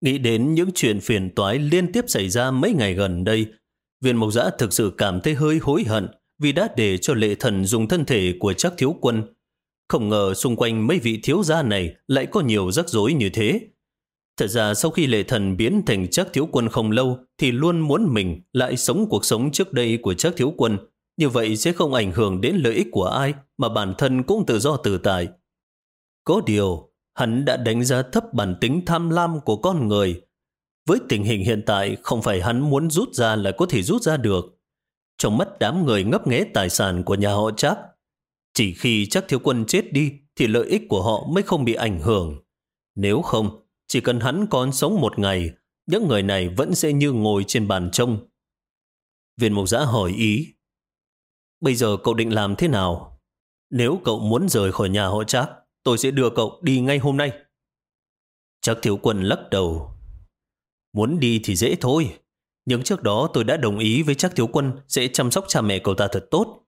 Nghĩ đến những chuyện phiền toái liên tiếp xảy ra mấy ngày gần đây, viên mộc giã thực sự cảm thấy hơi hối hận vì đã để cho lệ thần dùng thân thể của chắc thiếu quân. Không ngờ xung quanh mấy vị thiếu gia này lại có nhiều rắc rối như thế. Thật ra sau khi lệ thần biến thành chắc thiếu quân không lâu thì luôn muốn mình lại sống cuộc sống trước đây của chắc thiếu quân. Như vậy sẽ không ảnh hưởng đến lợi ích của ai mà bản thân cũng tự do tự tại. Có điều, hắn đã đánh giá thấp bản tính tham lam của con người. Với tình hình hiện tại không phải hắn muốn rút ra là có thể rút ra được. Trong mắt đám người ngấp nghé tài sản của nhà họ chắc, chỉ khi chắc thiếu quân chết đi thì lợi ích của họ mới không bị ảnh hưởng. Nếu không, chỉ cần hắn còn sống một ngày, những người này vẫn sẽ như ngồi trên bàn trông. Viên mục giã hỏi ý. Bây giờ cậu định làm thế nào? Nếu cậu muốn rời khỏi nhà họ Trác, tôi sẽ đưa cậu đi ngay hôm nay. Chắc thiếu quân lắc đầu. Muốn đi thì dễ thôi. Nhưng trước đó tôi đã đồng ý với chắc thiếu quân sẽ chăm sóc cha mẹ cậu ta thật tốt.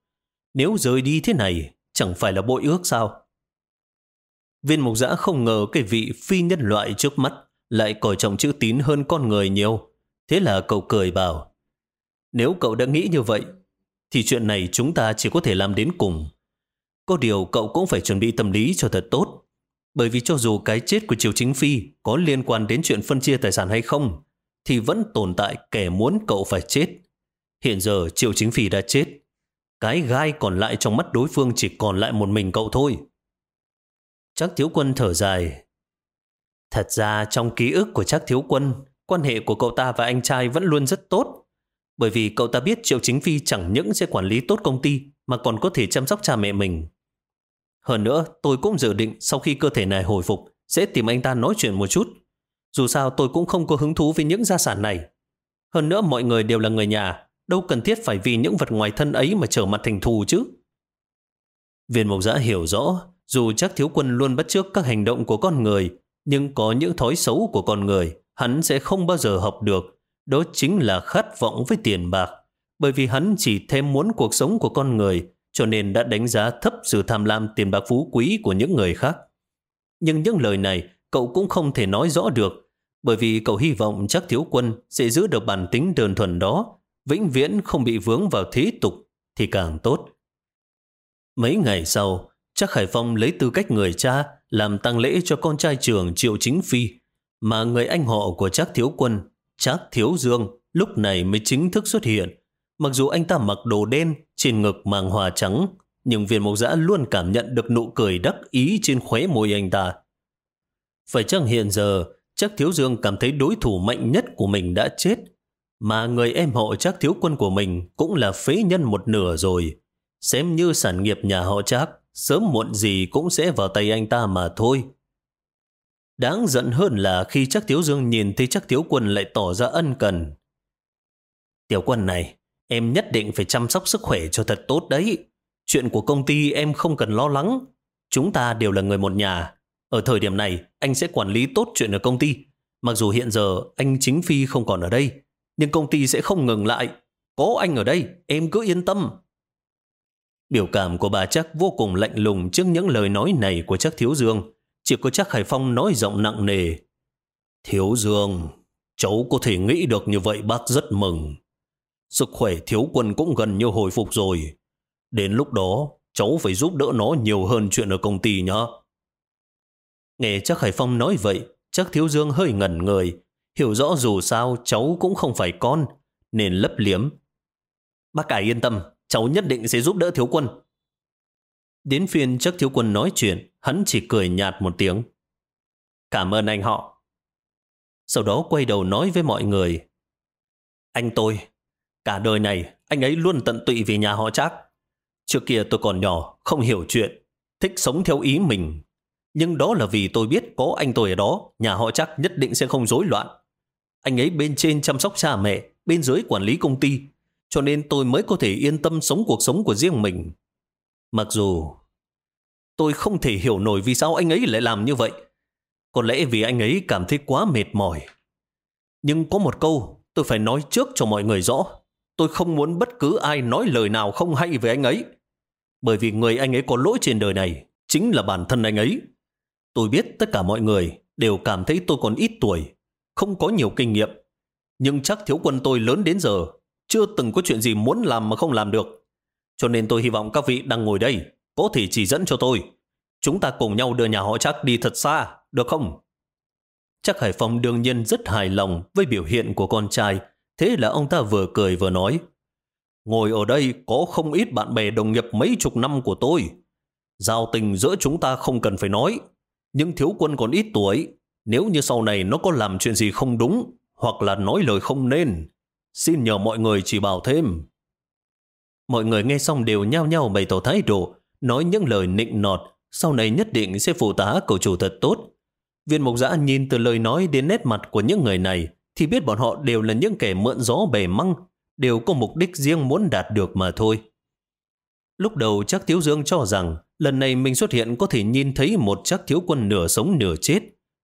Nếu rời đi thế này, chẳng phải là bội ước sao? Viên mục giã không ngờ cái vị phi nhân loại trước mắt lại coi trọng chữ tín hơn con người nhiều. Thế là cậu cười bảo, nếu cậu đã nghĩ như vậy, thì chuyện này chúng ta chỉ có thể làm đến cùng. Có điều cậu cũng phải chuẩn bị tâm lý cho thật tốt. Bởi vì cho dù cái chết của Triều Chính Phi có liên quan đến chuyện phân chia tài sản hay không, thì vẫn tồn tại kẻ muốn cậu phải chết. Hiện giờ triều Chính Phi đã chết. Cái gai còn lại trong mắt đối phương chỉ còn lại một mình cậu thôi. Chắc thiếu quân thở dài. Thật ra trong ký ức của chắc thiếu quân, quan hệ của cậu ta và anh trai vẫn luôn rất tốt. Bởi vì cậu ta biết Triệu Chính Phi chẳng những sẽ quản lý tốt công ty mà còn có thể chăm sóc cha mẹ mình. Hơn nữa, tôi cũng dự định sau khi cơ thể này hồi phục sẽ tìm anh ta nói chuyện một chút. Dù sao tôi cũng không có hứng thú với những gia sản này. Hơn nữa mọi người đều là người nhà, đâu cần thiết phải vì những vật ngoài thân ấy mà trở mặt thành thù chứ. Viên mộc giã hiểu rõ, dù chắc thiếu quân luôn bắt chước các hành động của con người, nhưng có những thói xấu của con người, hắn sẽ không bao giờ học được. Đó chính là khát vọng với tiền bạc. Bởi vì hắn chỉ thêm muốn cuộc sống của con người, cho nên đã đánh giá thấp sự tham lam tiền bạc phú quý của những người khác. Nhưng những lời này cậu cũng không thể nói rõ được, bởi vì cậu hy vọng chắc thiếu quân sẽ giữ được bản tính đơn thuần đó, vĩnh viễn không bị vướng vào thế tục thì càng tốt. Mấy ngày sau, chắc hải Phong lấy tư cách người cha làm tăng lễ cho con trai trưởng Triệu Chính Phi, mà người anh họ của chắc thiếu quân, chắc thiếu dương, lúc này mới chính thức xuất hiện. Mặc dù anh ta mặc đồ đen, trên ngực màng hòa trắng, nhưng viên mộc giã luôn cảm nhận được nụ cười đắc ý trên khóe môi anh ta. Phải chăng hiện giờ, chắc thiếu dương cảm thấy đối thủ mạnh nhất của mình đã chết, mà người em họ chắc thiếu quân của mình cũng là phế nhân một nửa rồi. Xem như sản nghiệp nhà họ chắc, sớm muộn gì cũng sẽ vào tay anh ta mà thôi. Đáng giận hơn là khi chắc thiếu dương nhìn thấy chắc thiếu quân lại tỏ ra ân cần. Tiểu quân này, em nhất định phải chăm sóc sức khỏe cho thật tốt đấy. Chuyện của công ty em không cần lo lắng. Chúng ta đều là người một nhà. Ở thời điểm này, anh sẽ quản lý tốt chuyện ở công ty. Mặc dù hiện giờ anh chính phi không còn ở đây, nhưng công ty sẽ không ngừng lại. Có anh ở đây, em cứ yên tâm. Biểu cảm của bà chắc vô cùng lạnh lùng trước những lời nói này của chắc Thiếu Dương. Chỉ có chắc Hải Phong nói giọng nặng nề. Thiếu Dương, cháu có thể nghĩ được như vậy bác rất mừng. Sức khỏe thiếu quân cũng gần như hồi phục rồi. Đến lúc đó, cháu phải giúp đỡ nó nhiều hơn chuyện ở công ty nhá. Nghe chắc Hải Phong nói vậy, chắc Thiếu Dương hơi ngẩn người, hiểu rõ dù sao cháu cũng không phải con, nên lấp liếm. Bác cả yên tâm, cháu nhất định sẽ giúp đỡ thiếu quân. Đến phiên chắc thiếu quân nói chuyện, hắn chỉ cười nhạt một tiếng. Cảm ơn anh họ. Sau đó quay đầu nói với mọi người. Anh tôi, cả đời này anh ấy luôn tận tụy vì nhà họ chắc. Trước kia tôi còn nhỏ, không hiểu chuyện, thích sống theo ý mình. Nhưng đó là vì tôi biết có anh tôi ở đó, nhà họ chắc nhất định sẽ không rối loạn. Anh ấy bên trên chăm sóc cha mẹ, bên dưới quản lý công ty, cho nên tôi mới có thể yên tâm sống cuộc sống của riêng mình. Mặc dù tôi không thể hiểu nổi vì sao anh ấy lại làm như vậy. Có lẽ vì anh ấy cảm thấy quá mệt mỏi. Nhưng có một câu tôi phải nói trước cho mọi người rõ. Tôi không muốn bất cứ ai nói lời nào không hay về anh ấy. Bởi vì người anh ấy có lỗi trên đời này chính là bản thân anh ấy. Tôi biết tất cả mọi người đều cảm thấy tôi còn ít tuổi, không có nhiều kinh nghiệm. Nhưng chắc thiếu quân tôi lớn đến giờ chưa từng có chuyện gì muốn làm mà không làm được. Cho nên tôi hy vọng các vị đang ngồi đây có thể chỉ dẫn cho tôi. Chúng ta cùng nhau đưa nhà họ chắc đi thật xa, được không? Chắc Hải Phong đương nhiên rất hài lòng với biểu hiện của con trai. Thế là ông ta vừa cười vừa nói. Ngồi ở đây có không ít bạn bè đồng nghiệp mấy chục năm của tôi. Giao tình giữa chúng ta không cần phải nói. Nhưng thiếu quân còn ít tuổi. Nếu như sau này nó có làm chuyện gì không đúng hoặc là nói lời không nên Xin nhờ mọi người chỉ bảo thêm. Mọi người nghe xong đều nhao nhao bày tỏ thái độ, nói những lời nịnh nọt, sau này nhất định sẽ phụ tá cầu chủ thật tốt. Viên mục giã nhìn từ lời nói đến nét mặt của những người này, thì biết bọn họ đều là những kẻ mượn gió bề măng, đều có mục đích riêng muốn đạt được mà thôi. Lúc đầu chắc Thiếu Dương cho rằng lần này mình xuất hiện có thể nhìn thấy một chắc thiếu quân nửa sống nửa chết.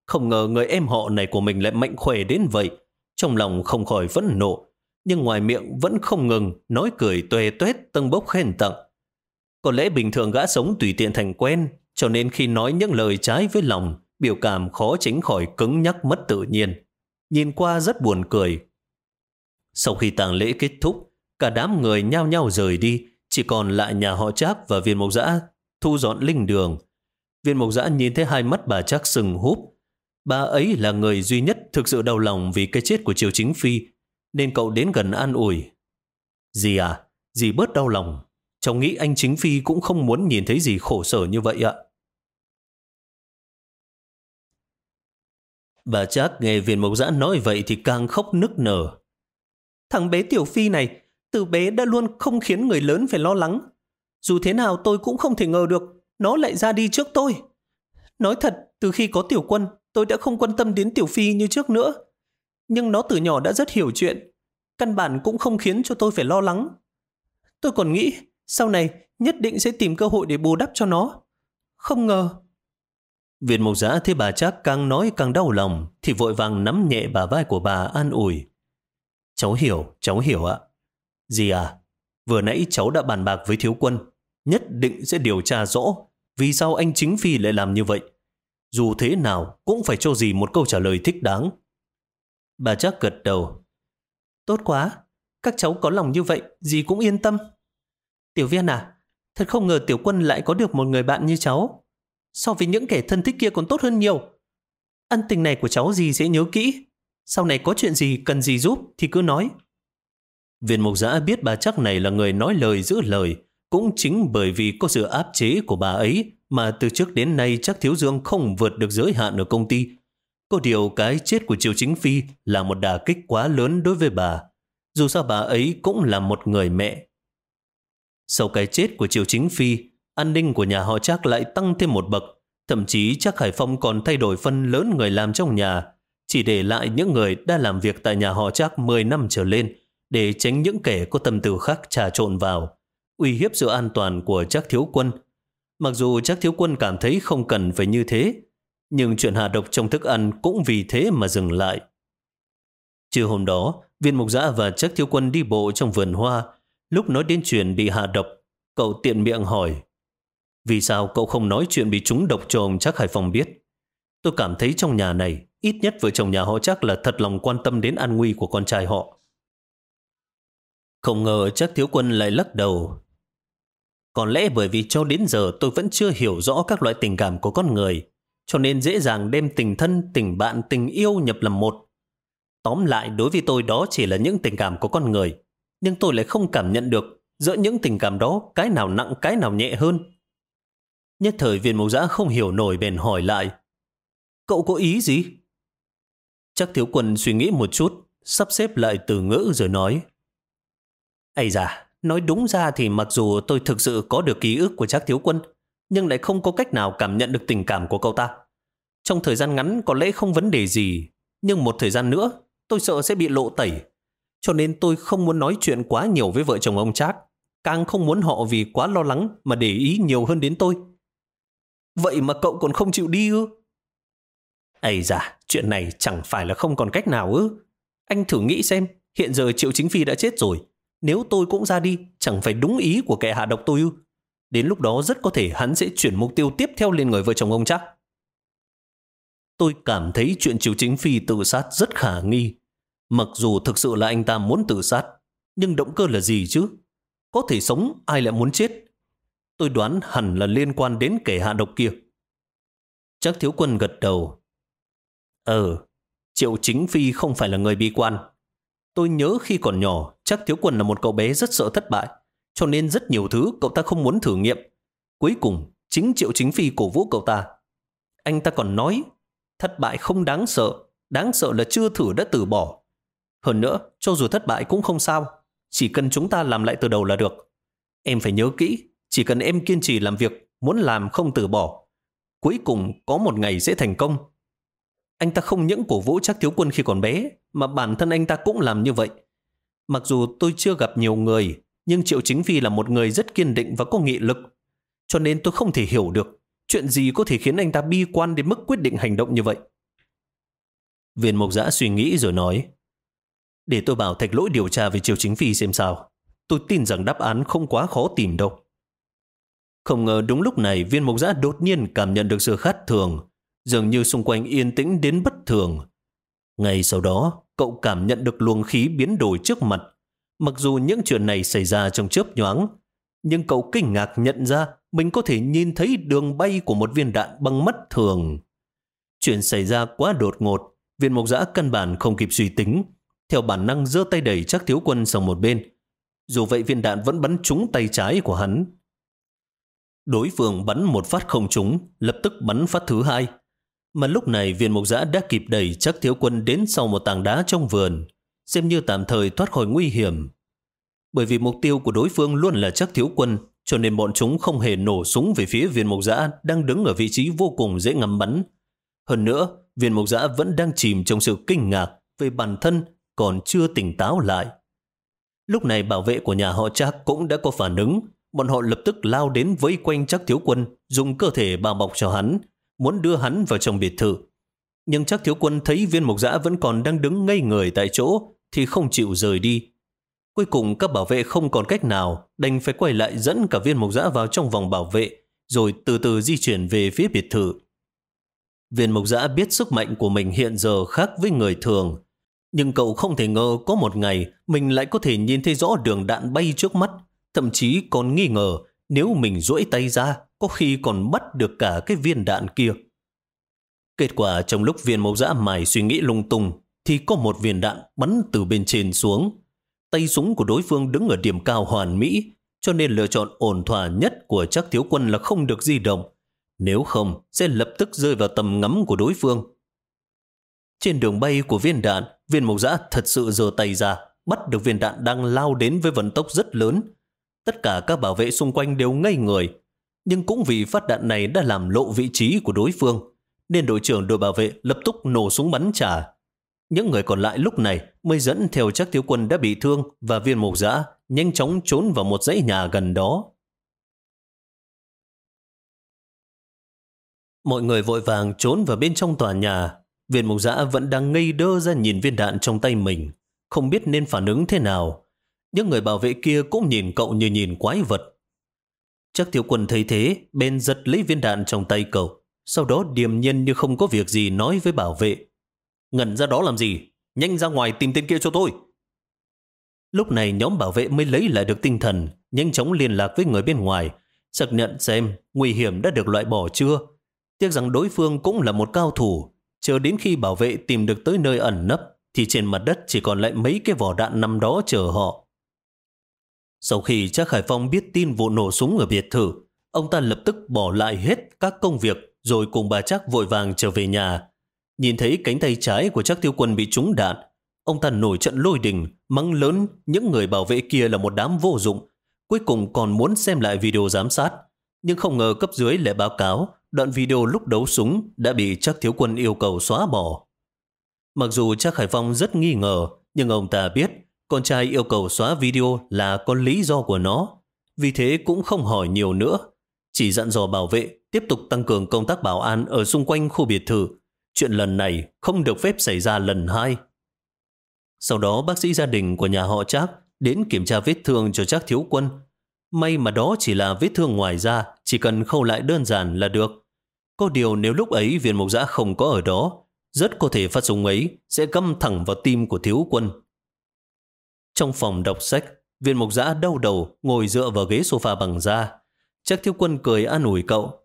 Không ngờ người em họ này của mình lại mạnh khỏe đến vậy. Trong lòng không khỏi phẫn nộ, nhưng ngoài miệng vẫn không ngừng nói cười tuê tuét tâng bốc khen tặng. Có lẽ bình thường gã sống tùy tiện thành quen, cho nên khi nói những lời trái với lòng, biểu cảm khó tránh khỏi cứng nhắc mất tự nhiên. Nhìn qua rất buồn cười. Sau khi tàng lễ kết thúc, cả đám người nhao nhao rời đi, chỉ còn lại nhà họ Trác và viên mộc dã thu dọn linh đường. Viên mộc dã nhìn thấy hai mắt bà Trác sừng húp. Bà ấy là người duy nhất thực sự đau lòng vì cái chết của Triều Chính Phi nên cậu đến gần an ủi. Dì à, dì bớt đau lòng. Cháu nghĩ anh chính phi cũng không muốn nhìn thấy gì khổ sở như vậy ạ. Bà chắc nghe viên mộc giã nói vậy thì càng khóc nức nở. Thằng bé tiểu phi này, từ bé đã luôn không khiến người lớn phải lo lắng. Dù thế nào tôi cũng không thể ngờ được, nó lại ra đi trước tôi. Nói thật, từ khi có tiểu quân, tôi đã không quan tâm đến Tiểu Phi như trước nữa. Nhưng nó từ nhỏ đã rất hiểu chuyện, căn bản cũng không khiến cho tôi phải lo lắng. Tôi còn nghĩ sau này nhất định sẽ tìm cơ hội để bù đắp cho nó. Không ngờ. Viện Mộc Giã thấy bà chắc càng nói càng đau lòng thì vội vàng nắm nhẹ bà vai của bà an ủi. Cháu hiểu, cháu hiểu ạ. Gì à? Vừa nãy cháu đã bàn bạc với thiếu quân. Nhất định sẽ điều tra rõ vì sao anh chính phi lại làm như vậy. Dù thế nào cũng phải cho gì một câu trả lời thích đáng. Bà chắc gật đầu. Tốt quá, các cháu có lòng như vậy, gì cũng yên tâm. Tiểu viên à, thật không ngờ tiểu quân lại có được một người bạn như cháu. So với những kẻ thân thích kia còn tốt hơn nhiều. Ân tình này của cháu gì sẽ nhớ kỹ. Sau này có chuyện gì cần gì giúp thì cứ nói. Viên mục giã biết bà chắc này là người nói lời giữ lời. Cũng chính bởi vì có sự áp chế của bà ấy mà từ trước đến nay chắc Thiếu Dương không vượt được giới hạn ở công ty. Có điều cái chết của Triều Chính Phi là một đà kích quá lớn đối với bà. Dù sao bà ấy cũng là một người mẹ. Sau cái chết của Triều Chính Phi, an ninh của nhà họ chắc lại tăng thêm một bậc. Thậm chí chắc Hải Phong còn thay đổi phân lớn người làm trong nhà, chỉ để lại những người đã làm việc tại nhà họ chắc 10 năm trở lên để tránh những kẻ có tâm tư khác trà trộn vào, uy hiếp sự an toàn của chắc thiếu quân. Mặc dù chắc thiếu quân cảm thấy không cần phải như thế, nhưng chuyện hạ độc trong thức ăn cũng vì thế mà dừng lại. Trưa hôm đó, viên mục giã và chắc thiếu quân đi bộ trong vườn hoa. Lúc nói đến chuyện bị hạ độc, cậu tiện miệng hỏi Vì sao cậu không nói chuyện bị trúng độc cho ông chắc Hải Phòng biết? Tôi cảm thấy trong nhà này, ít nhất vợ chồng nhà họ chắc là thật lòng quan tâm đến an nguy của con trai họ. Không ngờ chắc thiếu quân lại lắc đầu. Có lẽ bởi vì cho đến giờ tôi vẫn chưa hiểu rõ các loại tình cảm của con người, cho nên dễ dàng đem tình thân, tình bạn, tình yêu nhập làm một. Tóm lại đối với tôi đó chỉ là những tình cảm của con người, nhưng tôi lại không cảm nhận được giữa những tình cảm đó cái nào nặng cái nào nhẹ hơn. Nhất thời viên mẫu giã không hiểu nổi bèn hỏi lại. Cậu có ý gì? Chắc thiếu quân suy nghĩ một chút, sắp xếp lại từ ngữ rồi nói. Ây da, nói đúng ra thì mặc dù tôi thực sự có được ký ức của chắc thiếu quân, nhưng lại không có cách nào cảm nhận được tình cảm của cậu ta. Trong thời gian ngắn có lẽ không vấn đề gì, nhưng một thời gian nữa tôi sợ sẽ bị lộ tẩy. Cho nên tôi không muốn nói chuyện quá nhiều với vợ chồng ông Trác, càng không muốn họ vì quá lo lắng mà để ý nhiều hơn đến tôi. Vậy mà cậu còn không chịu đi ư? Ây da, chuyện này chẳng phải là không còn cách nào ư. Anh thử nghĩ xem, hiện giờ Triệu Chính Phi đã chết rồi. Nếu tôi cũng ra đi, chẳng phải đúng ý của kẻ hạ độc tôi ư. Đến lúc đó rất có thể hắn sẽ chuyển mục tiêu tiếp theo lên người vợ chồng ông chắc. Tôi cảm thấy chuyện Triều Chính Phi tự sát rất khả nghi. Mặc dù thực sự là anh ta muốn tự sát, nhưng động cơ là gì chứ? Có thể sống, ai lại muốn chết? Tôi đoán hẳn là liên quan đến kẻ hạ độc kia. Chắc thiếu quân gật đầu. Ờ, Triệu Chính Phi không phải là người bi quan. Tôi nhớ khi còn nhỏ, chắc thiếu quân là một cậu bé rất sợ thất bại cho nên rất nhiều thứ cậu ta không muốn thử nghiệm. Cuối cùng, chính Triệu Chính Phi cổ vũ cậu ta. Anh ta còn nói, thất bại không đáng sợ, đáng sợ là chưa thử đã từ bỏ. Hơn nữa, cho dù thất bại cũng không sao, chỉ cần chúng ta làm lại từ đầu là được. Em phải nhớ kỹ, chỉ cần em kiên trì làm việc, muốn làm không từ bỏ. Cuối cùng có một ngày sẽ thành công. Anh ta không những cổ vũ chắc thiếu quân khi còn bé, mà bản thân anh ta cũng làm như vậy. Mặc dù tôi chưa gặp nhiều người nhưng Triệu Chính Phi là một người rất kiên định và có nghị lực. Cho nên tôi không thể hiểu được chuyện gì có thể khiến anh ta bi quan đến mức quyết định hành động như vậy. Viên Mộc Giã suy nghĩ rồi nói Để tôi bảo thạch lỗi điều tra về Triều Chính Phi xem sao. Tôi tin rằng đáp án không quá khó tìm đâu. Không ngờ đúng lúc này viên mộc giã đột nhiên cảm nhận được sự khát thường, dường như xung quanh yên tĩnh đến bất thường. Ngay sau đó, cậu cảm nhận được luồng khí biến đổi trước mặt, Mặc dù những chuyện này xảy ra trong chớp nhoáng, nhưng cậu kinh ngạc nhận ra mình có thể nhìn thấy đường bay của một viên đạn bằng mắt thường. Chuyện xảy ra quá đột ngột, viên mộc giã căn bản không kịp suy tính, theo bản năng giơ tay đẩy chắc thiếu quân sang một bên. Dù vậy viên đạn vẫn bắn trúng tay trái của hắn. Đối phương bắn một phát không trúng, lập tức bắn phát thứ hai. Mà lúc này viên mộc giã đã kịp đẩy chắc thiếu quân đến sau một tảng đá trong vườn xem như tạm thời thoát khỏi nguy hiểm. Bởi vì mục tiêu của đối phương luôn là chắc thiếu quân, cho nên bọn chúng không hề nổ súng về phía viên mộc giã đang đứng ở vị trí vô cùng dễ ngắm bắn. Hơn nữa, viên mộc giã vẫn đang chìm trong sự kinh ngạc về bản thân còn chưa tỉnh táo lại. Lúc này bảo vệ của nhà họ Trác cũng đã có phản ứng. Bọn họ lập tức lao đến vây quanh Trác Thiếu Quân, dùng cơ thể bao bọc cho hắn, muốn đưa hắn vào trong biệt thự. Nhưng Trác Thiếu Quân thấy viên mộc giã vẫn còn đang đứng ngây người tại chỗ, thì không chịu rời đi. Cuối cùng các bảo vệ không còn cách nào, đành phải quay lại dẫn cả viên mộc giã vào trong vòng bảo vệ, rồi từ từ di chuyển về phía biệt thự. Viên mộc giã biết sức mạnh của mình hiện giờ khác với người thường, nhưng cậu không thể ngờ có một ngày mình lại có thể nhìn thấy rõ đường đạn bay trước mắt, thậm chí còn nghi ngờ nếu mình duỗi tay ra có khi còn bắt được cả cái viên đạn kia. Kết quả trong lúc viên mộc giã mải suy nghĩ lung tung thì có một viên đạn bắn từ bên trên xuống. Tay súng của đối phương đứng ở điểm cao hoàn mỹ, cho nên lựa chọn ổn thỏa nhất của chắc thiếu quân là không được di động. Nếu không, sẽ lập tức rơi vào tầm ngắm của đối phương. Trên đường bay của viên đạn, viên mộc giã thật sự giơ tay ra, bắt được viên đạn đang lao đến với vận tốc rất lớn. Tất cả các bảo vệ xung quanh đều ngây người. Nhưng cũng vì phát đạn này đã làm lộ vị trí của đối phương, nên đội trưởng đội bảo vệ lập tức nổ súng bắn trả. Những người còn lại lúc này mới dẫn theo chắc thiếu quân đã bị thương và viên mộc giã nhanh chóng trốn vào một dãy nhà gần đó. Mọi người vội vàng trốn vào bên trong tòa nhà. Viên mộc giã vẫn đang ngây đơ ra nhìn viên đạn trong tay mình, không biết nên phản ứng thế nào. Những người bảo vệ kia cũng nhìn cậu như nhìn quái vật. Chắc thiếu quân thấy thế, bên giật lấy viên đạn trong tay cậu. Sau đó điềm nhiên như không có việc gì nói với bảo vệ. Ngẩn ra đó làm gì? Nhanh ra ngoài tìm tên kia cho tôi. Lúc này nhóm bảo vệ mới lấy lại được tinh thần, nhanh chóng liên lạc với người bên ngoài, xác nhận xem nguy hiểm đã được loại bỏ chưa. Tiếc rằng đối phương cũng là một cao thủ, chờ đến khi bảo vệ tìm được tới nơi ẩn nấp, thì trên mặt đất chỉ còn lại mấy cái vỏ đạn nằm đó chờ họ. Sau khi Trác Khải Phong biết tin vụ nổ súng ở biệt thự, ông ta lập tức bỏ lại hết các công việc rồi cùng bà Trác vội vàng trở về nhà. Nhìn thấy cánh tay trái của Trác Tiêu Quân bị trúng đạn, ông ta nổi trận lôi đình, mắng lớn những người bảo vệ kia là một đám vô dụng. Cuối cùng còn muốn xem lại video giám sát, nhưng không ngờ cấp dưới lại báo cáo đoạn video lúc đấu súng đã bị Trác Thiếu Quân yêu cầu xóa bỏ. Mặc dù Trác Khải Phong rất nghi ngờ, nhưng ông ta biết con trai yêu cầu xóa video là có lý do của nó. Vì thế cũng không hỏi nhiều nữa. Chỉ dặn dò bảo vệ tiếp tục tăng cường công tác bảo an ở xung quanh khu biệt thự. Chuyện lần này không được phép xảy ra lần hai. Sau đó bác sĩ gia đình của nhà họ Trác đến kiểm tra vết thương cho Trác Thiếu Quân. May mà đó chỉ là vết thương ngoài da, chỉ cần khâu lại đơn giản là được. Có điều nếu lúc ấy viên mộc giã không có ở đó, rất có thể phát súng ấy sẽ găm thẳng vào tim của thiếu quân. Trong phòng đọc sách, viên mộc giã đau đầu ngồi dựa vào ghế sofa bằng da. Trác thiếu quân cười an ủi cậu.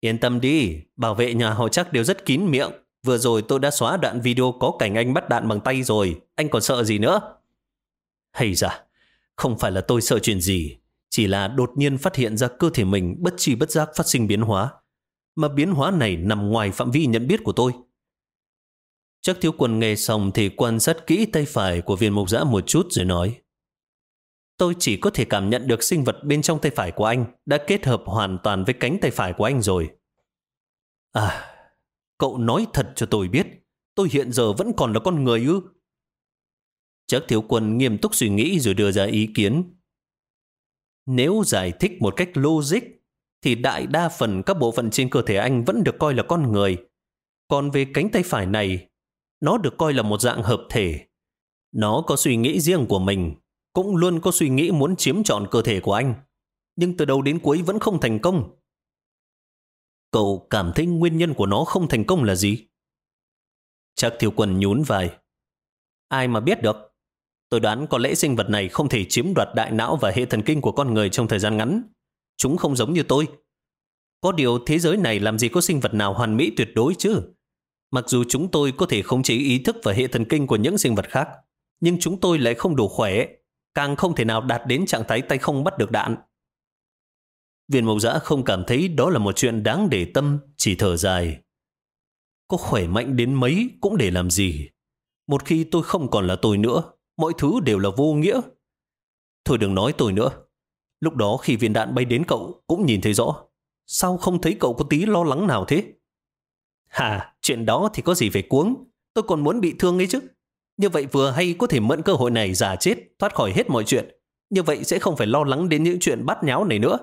Yên tâm đi, bảo vệ nhà họ chắc đều rất kín miệng. Vừa rồi tôi đã xóa đoạn video có cảnh anh bắt đạn bằng tay rồi. Anh còn sợ gì nữa? Hay ra, không phải là tôi sợ chuyện gì. Chỉ là đột nhiên phát hiện ra cơ thể mình bất chi bất giác phát sinh biến hóa. Mà biến hóa này nằm ngoài phạm vi nhận biết của tôi. Chắc thiếu quân nghe xong thì quan sát kỹ tay phải của viên mục giã một chút rồi nói. Tôi chỉ có thể cảm nhận được sinh vật bên trong tay phải của anh đã kết hợp hoàn toàn với cánh tay phải của anh rồi. À, cậu nói thật cho tôi biết, tôi hiện giờ vẫn còn là con người ư? Chắc thiếu quân nghiêm túc suy nghĩ rồi đưa ra ý kiến. Nếu giải thích một cách logic, thì đại đa phần các bộ phận trên cơ thể anh vẫn được coi là con người. Còn về cánh tay phải này, nó được coi là một dạng hợp thể. Nó có suy nghĩ riêng của mình, cũng luôn có suy nghĩ muốn chiếm trọn cơ thể của anh. Nhưng từ đầu đến cuối vẫn không thành công. Cậu cảm thấy nguyên nhân của nó không thành công là gì? Chắc thiếu quân nhún vai. Ai mà biết được? Tôi đoán có lẽ sinh vật này không thể chiếm đoạt đại não và hệ thần kinh của con người trong thời gian ngắn. Chúng không giống như tôi. Có điều thế giới này làm gì có sinh vật nào hoàn mỹ tuyệt đối chứ? Mặc dù chúng tôi có thể khống chế ý thức và hệ thần kinh của những sinh vật khác, nhưng chúng tôi lại không đủ khỏe, càng không thể nào đạt đến trạng thái tay không bắt được đạn. Viên mộc giã không cảm thấy đó là một chuyện đáng để tâm, chỉ thở dài. Có khỏe mạnh đến mấy cũng để làm gì? Một khi tôi không còn là tôi nữa, mọi thứ đều là vô nghĩa. Thôi đừng nói tôi nữa. Lúc đó khi viên đạn bay đến cậu cũng nhìn thấy rõ. Sao không thấy cậu có tí lo lắng nào thế? Hà, chuyện đó thì có gì phải cuống. Tôi còn muốn bị thương ấy chứ. Như vậy vừa hay có thể mượn cơ hội này giả chết, thoát khỏi hết mọi chuyện. Như vậy sẽ không phải lo lắng đến những chuyện bắt nháo này nữa.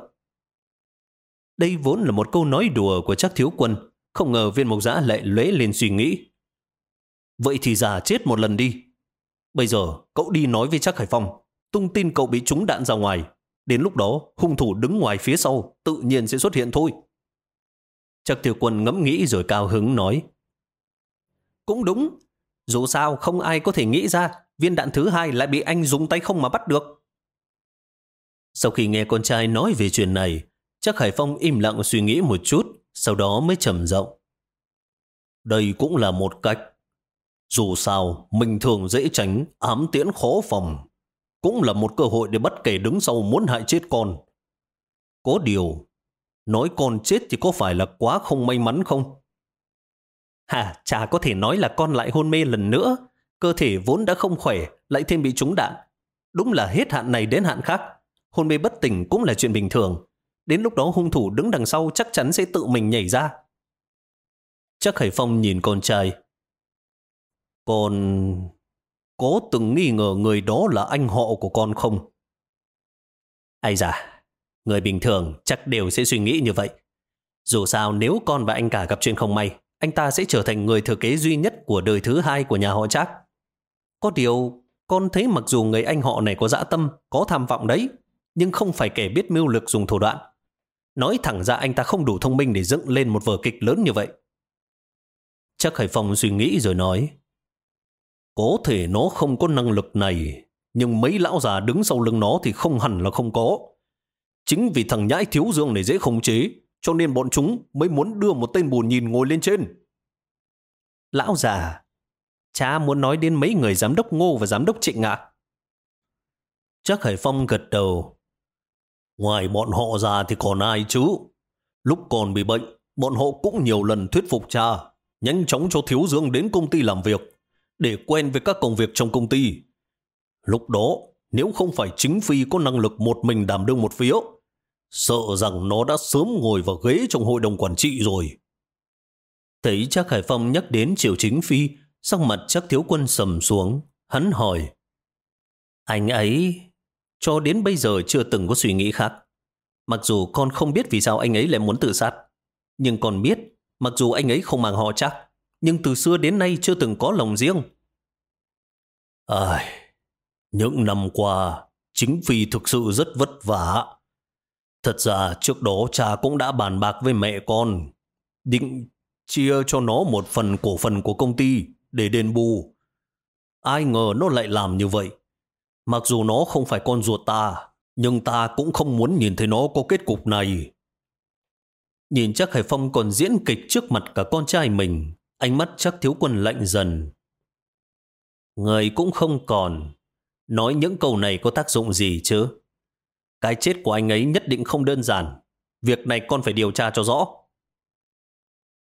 Đây vốn là một câu nói đùa của chắc thiếu quân. Không ngờ viên mộc giã lại lễ lên suy nghĩ. Vậy thì giả chết một lần đi. Bây giờ cậu đi nói với chắc Hải Phong. Tung tin cậu bị trúng đạn ra ngoài. Đến lúc đó hung thủ đứng ngoài phía sau tự nhiên sẽ xuất hiện thôi. Chắc thiếu quân ngẫm nghĩ rồi cao hứng nói. Cũng đúng. Dù sao không ai có thể nghĩ ra viên đạn thứ hai lại bị anh dùng tay không mà bắt được. Sau khi nghe con trai nói về chuyện này, chắc Hải Phong im lặng suy nghĩ một chút, sau đó mới trầm rộng. Đây cũng là một cách. Dù sao, mình thường dễ tránh, ám tiễn khó phòng. Cũng là một cơ hội để bất kể đứng sau muốn hại chết con. Có điều, nói con chết thì có phải là quá không may mắn không? Hà, chả có thể nói là con lại hôn mê lần nữa. Cơ thể vốn đã không khỏe, lại thêm bị trúng đạn. Đúng là hết hạn này đến hạn khác. Hôn mê bất tỉnh cũng là chuyện bình thường. Đến lúc đó hung thủ đứng đằng sau chắc chắn sẽ tự mình nhảy ra. Chắc Hải Phong nhìn con trai. Con có từng nghi ngờ người đó là anh họ của con không? Ai da, người bình thường chắc đều sẽ suy nghĩ như vậy. Dù sao nếu con và anh cả gặp chuyện không may, anh ta sẽ trở thành người thừa kế duy nhất của đời thứ hai của nhà họ Trác. Có điều, con thấy mặc dù người anh họ này có dã tâm, có tham vọng đấy, nhưng không phải kẻ biết mưu lực dùng thủ đoạn. Nói thẳng ra anh ta không đủ thông minh để dựng lên một vở kịch lớn như vậy. Chắc Hải Phong suy nghĩ rồi nói, có thể nó không có năng lực này, nhưng mấy lão già đứng sau lưng nó thì không hẳn là không có. Chính vì thằng nhãi thiếu dương này dễ khống chế, cho nên bọn chúng mới muốn đưa một tên bùn nhìn ngồi lên trên. Lão già, cha muốn nói đến mấy người giám đốc ngô và giám đốc trịnh ạ. Chắc Hải Phong gật đầu. Ngoài bọn họ ra thì còn ai chứ? Lúc còn bị bệnh, bọn họ cũng nhiều lần thuyết phục cha, nhanh chóng cho Thiếu Dương đến công ty làm việc, để quen với các công việc trong công ty. Lúc đó, nếu không phải chính Phi có năng lực một mình đảm đương một phiếu sợ rằng nó đã sớm ngồi vào ghế trong hội đồng quản trị rồi. Thấy chắc Hải Phong nhắc đến Triệu Chính Phi, sắc mặt chắc thiếu quân sầm xuống, hắn hỏi. Anh ấy cho đến bây giờ chưa từng có suy nghĩ khác. Mặc dù con không biết vì sao anh ấy lại muốn tự sát, nhưng con biết, mặc dù anh ấy không mang họ chắc, nhưng từ xưa đến nay chưa từng có lòng riêng. À, những năm qua, chính Phi thực sự rất vất vả. Thật ra trước đó cha cũng đã bàn bạc với mẹ con, định chia cho nó một phần cổ phần của công ty để đền bù. Ai ngờ nó lại làm như vậy. Mặc dù nó không phải con ruột ta, nhưng ta cũng không muốn nhìn thấy nó có kết cục này. Nhìn chắc Hải Phong còn diễn kịch trước mặt cả con trai mình, ánh mắt chắc thiếu quân lạnh dần. Người cũng không còn, nói những câu này có tác dụng gì chứ? Cái chết của anh ấy nhất định không đơn giản, việc này con phải điều tra cho rõ.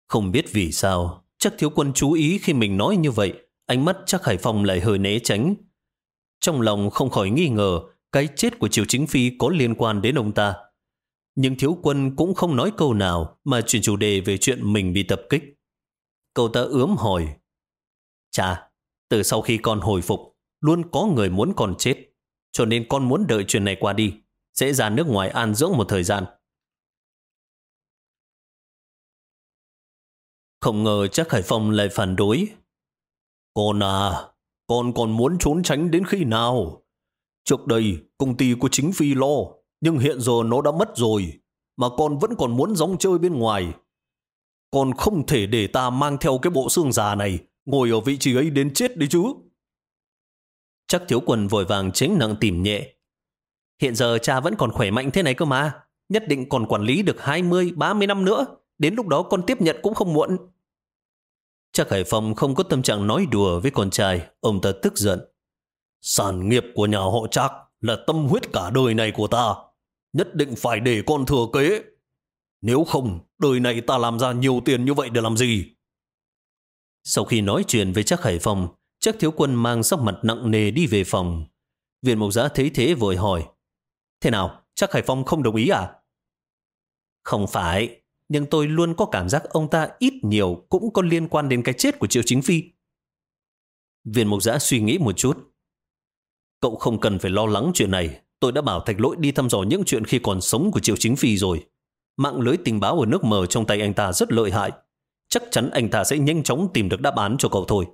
Không biết vì sao, chắc thiếu quân chú ý khi mình nói như vậy, ánh mắt chắc Hải Phong lại hơi né tránh. Trong lòng không khỏi nghi ngờ cái chết của Triều Chính Phi có liên quan đến ông ta. Nhưng thiếu quân cũng không nói câu nào mà chuyển chủ đề về chuyện mình bị tập kích. Cậu ta ướm hỏi. Chà, từ sau khi con hồi phục, luôn có người muốn con chết. Cho nên con muốn đợi chuyện này qua đi, sẽ ra nước ngoài an dưỡng một thời gian. Không ngờ chắc Hải Phong lại phản đối. Con à, con còn muốn trốn tránh đến khi nào? Trước đây, công ty của chính phi lo, nhưng hiện giờ nó đã mất rồi, mà con vẫn còn muốn giống chơi bên ngoài. Con không thể để ta mang theo cái bộ xương già này, ngồi ở vị trí ấy đến chết đi chứ. Chắc thiếu quần vội vàng tránh nặng tìm nhẹ. Hiện giờ cha vẫn còn khỏe mạnh thế này cơ mà, nhất định còn quản lý được 20-30 năm nữa. Đến lúc đó con tiếp nhận cũng không muộn. Chắc Hải Phong không có tâm trạng nói đùa với con trai, ông ta tức giận. Sản nghiệp của nhà họ Trác là tâm huyết cả đời này của ta. Nhất định phải để con thừa kế. Nếu không, đời này ta làm ra nhiều tiền như vậy để làm gì? Sau khi nói chuyện với chắc Hải Phong, chắc thiếu quân mang sắc mặt nặng nề đi về phòng. Viện mộc Giá thấy thế vội hỏi. Thế nào, chắc Hải Phong không đồng ý à? Không phải, nhưng tôi luôn có cảm giác ông ta ít nhiều cũng có liên quan đến cái chết của Triệu Chính Phi. Viên mục giã suy nghĩ một chút. Cậu không cần phải lo lắng chuyện này. Tôi đã bảo thạch lỗi đi thăm dò những chuyện khi còn sống của Triệu Chính Phi rồi. Mạng lưới tình báo ở nước mờ trong tay anh ta rất lợi hại. Chắc chắn anh ta sẽ nhanh chóng tìm được đáp án cho cậu thôi.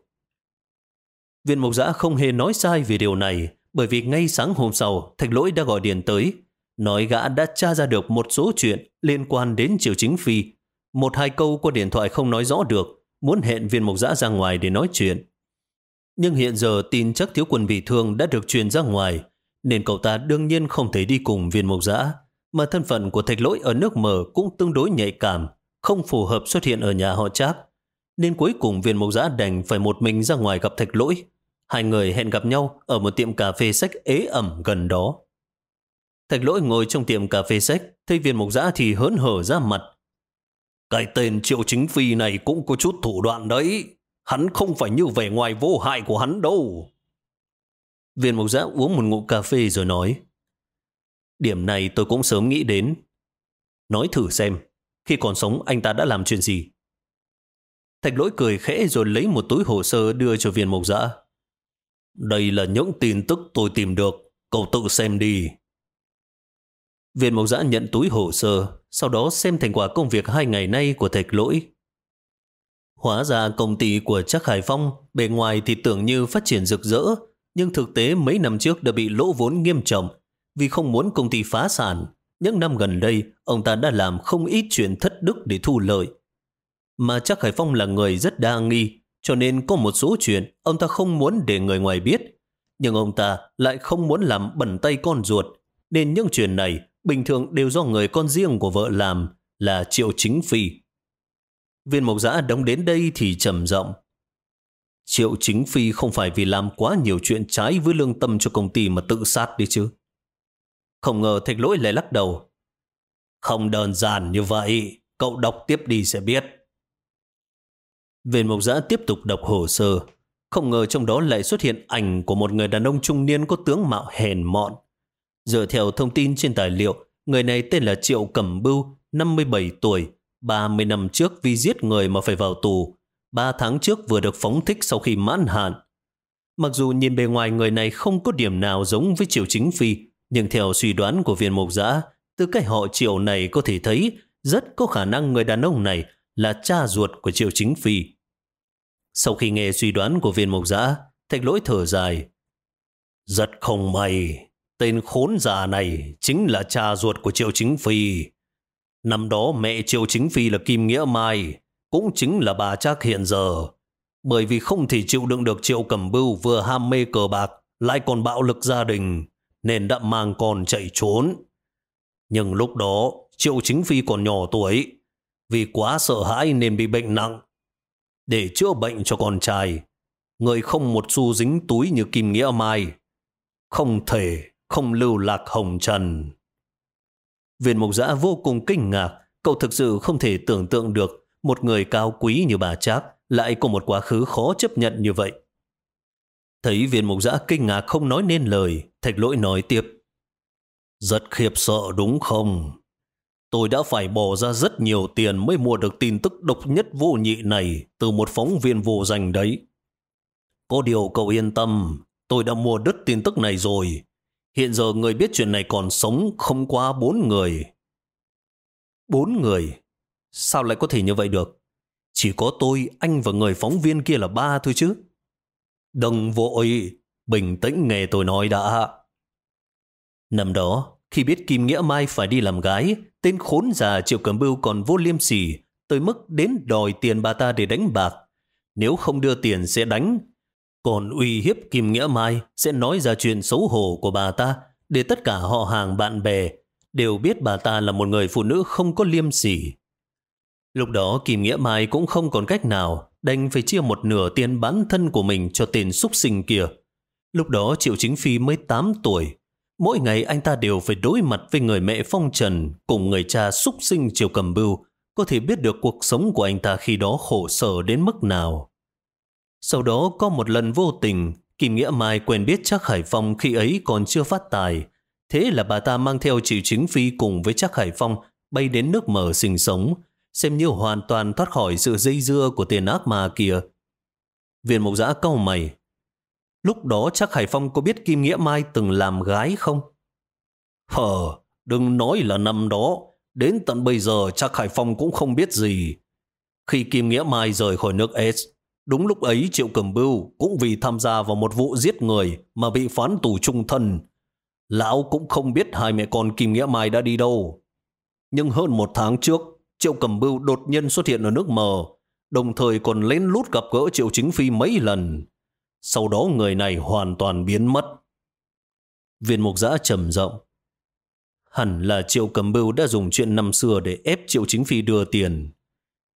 Viên mục giã không hề nói sai về điều này, bởi vì ngay sáng hôm sau, thạch lỗi đã gọi điện tới, nói gã đã tra ra được một số chuyện liên quan đến Triệu Chính Phi. Một hai câu qua điện thoại không nói rõ được, muốn hẹn viên mục giã ra ngoài để nói chuyện. Nhưng hiện giờ tin chắc thiếu quân bị thương đã được truyền ra ngoài, nên cậu ta đương nhiên không thể đi cùng viên mục giã, mà thân phận của thạch lỗi ở nước mờ cũng tương đối nhạy cảm, không phù hợp xuất hiện ở nhà họ Trác. Nên cuối cùng viên mục giã đành phải một mình ra ngoài gặp thạch lỗi. Hai người hẹn gặp nhau ở một tiệm cà phê sách ế ẩm gần đó. Thạch lỗi ngồi trong tiệm cà phê sách, thấy viên mục giã thì hớn hở ra mặt. Cái tên triệu chính phi này cũng có chút thủ đoạn đấy. Hắn không phải như vẻ ngoài vô hại của hắn đâu. Viên mục giã uống một ngụm cà phê rồi nói. Điểm này tôi cũng sớm nghĩ đến. Nói thử xem, khi còn sống anh ta đã làm chuyện gì? Thạch lỗi cười khẽ rồi lấy một túi hồ sơ đưa cho viên mục giã. Đây là những tin tức tôi tìm được, cậu tự xem đi. Viên mộc giã nhận túi hồ sơ, sau đó xem thành quả công việc hai ngày nay của thạch lỗi. Hóa ra công ty của Trác Hải Phong bề ngoài thì tưởng như phát triển rực rỡ, nhưng thực tế mấy năm trước đã bị lỗ vốn nghiêm trọng vì không muốn công ty phá sản. Những năm gần đây, ông ta đã làm không ít chuyện thất đức để thu lợi. Mà Trác Hải Phong là người rất đa nghi, cho nên có một số chuyện ông ta không muốn để người ngoài biết. Nhưng ông ta lại không muốn làm bẩn tay con ruột, nên những chuyện này bình thường đều do người con riêng của vợ làm là Triệu Chính Phi. Viên mộc giã đóng đến đây thì trầm giọng Triệu Chính Phi không phải vì làm quá nhiều chuyện trái với lương tâm cho công ty mà tự sát đi chứ. Không ngờ thạch lỗi lại lắc đầu. Không đơn giản như vậy, cậu đọc tiếp đi sẽ biết. Viên mộc giã tiếp tục đọc hồ sơ. Không ngờ trong đó lại xuất hiện ảnh của một người đàn ông trung niên có tướng mạo hèn mọn. Dựa theo thông tin trên tài liệu, người này tên là Triệu Cẩm Bưu, 57 tuổi, 30 năm trước vì giết người mà phải vào tù. 3 tháng trước vừa được phóng thích sau khi mãn hạn. Mặc dù nhìn bề ngoài người này không có điểm nào giống với Triệu Chính Phi, nhưng theo suy đoán của viên mục giã, từ cái họ Triệu này có thể thấy rất có khả năng người đàn ông này là cha ruột của Triệu Chính Phi. Sau khi nghe suy đoán của viên mộc giã, thạch lỗi thở dài. Rất không may, tên khốn già này chính là cha ruột của Triệu Chính Phi. Năm đó mẹ Triệu Chính Phi là Kim Nghĩa Mai, cũng chính là bà Trác hiện giờ. Bởi vì không thể chịu đựng được Triệu Cẩm Bưu vừa ham mê cờ bạc, lại còn bạo lực gia đình, nên đã mang con chạy trốn. Nhưng lúc đó, Triệu Chính Phi còn nhỏ tuổi, vì quá sợ hãi nên bị bệnh nặng, để chữa bệnh cho con trai. Người không một xu dính túi như Kim Nghĩa Mai. Không thể, không lưu lạc hồng trần. Viên mục giã vô cùng kinh ngạc. Cậu thực sự không thể tưởng tượng được một người cao quý như bà Trác lại có một quá khứ khó chấp nhận như vậy. Thấy viên mục giã kinh ngạc không nói nên lời, thạch lỗi nói tiếp. Rất khiếp sợ đúng không? Tôi đã phải bỏ ra rất nhiều tiền mới mua được tin tức độc nhất vô nhị này từ một phóng viên vô danh đấy. Có điều cậu yên tâm, tôi đã mua đứt tin tức này rồi. Hiện giờ người biết chuyện này còn sống không qua bốn người. Bốn người? Sao lại có thể như vậy được? Chỉ có tôi, anh và người phóng viên kia là ba thôi chứ. Đừng vội, bình tĩnh nghe tôi nói đã. Năm đó, khi biết Kim Nghĩa Mai phải đi làm gái, tên khốn già Triệu Cẩm Bưu còn vô liêm sỉ, tới mức đến đòi tiền bà ta để đánh bạc. Nếu không đưa tiền sẽ đánh. Còn uy hiếp Kim Nghĩa Mai sẽ nói ra chuyện xấu hổ của bà ta để tất cả họ hàng bạn bè đều biết bà ta là một người phụ nữ không có liêm sỉ. Lúc đó Kim Nghĩa Mai cũng không còn cách nào đành phải chia một nửa tiền bán thân của mình cho tên súc sinh kia. Lúc đó Triệu Chính Phi mới 8 tuổi, Mỗi ngày anh ta đều phải đối mặt với người mẹ phong trần cùng người cha súc sinh triều cầm bưu, có thể biết được cuộc sống của anh ta khi đó khổ sở đến mức nào. Sau đó có một lần vô tình, Kim Nghĩa Mai quen biết trác Hải Phong khi ấy còn chưa phát tài. Thế là bà ta mang theo chị Chính Phi cùng với trác Hải Phong bay đến nước mở sinh sống. xem như hoàn toàn thoát khỏi sự dây dưa của tiền ác mà kia. Viên mục giã cau mày. Lúc đó chắc Hải Phong có biết Kim Nghĩa Mai từng làm gái không? Hờ, đừng nói là năm đó. Đến tận bây giờ chắc Hải Phong cũng không biết gì. Khi Kim Nghĩa Mai rời khỏi nước S, đúng lúc ấy Triệu Cẩm Bưu cũng vì tham gia vào một vụ giết người mà bị phán tù trung thân. Lão cũng không biết hai mẹ con Kim Nghĩa Mai đã đi đâu. Nhưng hơn một tháng trước, Triệu Cẩm Bưu đột nhiên xuất hiện ở nước mờ, đồng thời còn lén lút gặp gỡ Triệu Chính Phi mấy lần. Sau đó người này hoàn toàn biến mất. Viên mục giã trầm rộng. Hẳn là Triệu Cầm Bưu đã dùng chuyện năm xưa để ép Triệu Chính Phi đưa tiền.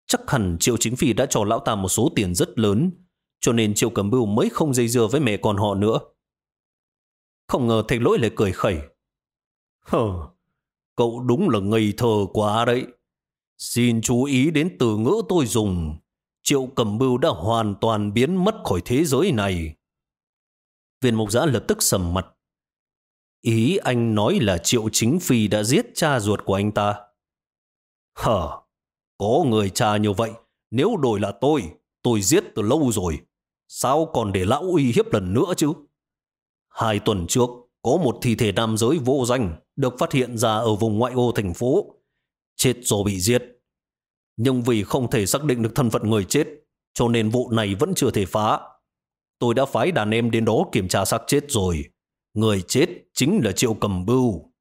Chắc hẳn Triệu Chính Phi đã cho lão ta một số tiền rất lớn, cho nên Triệu Cầm Bưu mới không dây dưa với mẹ con họ nữa. Không ngờ thầy lỗi lại cười khẩy. Hờ, cậu đúng là ngây thơ quá đấy. Xin chú ý đến từ ngữ tôi dùng. Triệu Cẩm Bưu đã hoàn toàn biến mất khỏi thế giới này. Viên mục giã lập tức sầm mặt. Ý anh nói là Triệu Chính Phi đã giết cha ruột của anh ta. Hờ, có người cha như vậy, nếu đổi là tôi, tôi giết từ lâu rồi. Sao còn để lão uy hiếp lần nữa chứ? Hai tuần trước, có một thi thể nam giới vô danh được phát hiện ra ở vùng ngoại ô thành phố. Chết rồi bị giết. Nhưng vì không thể xác định được thân phận người chết, cho nên vụ này vẫn chưa thể phá. Tôi đã phái đàn em đến đó kiểm tra xác chết rồi. Người chết chính là Triệu Cầm Bưu.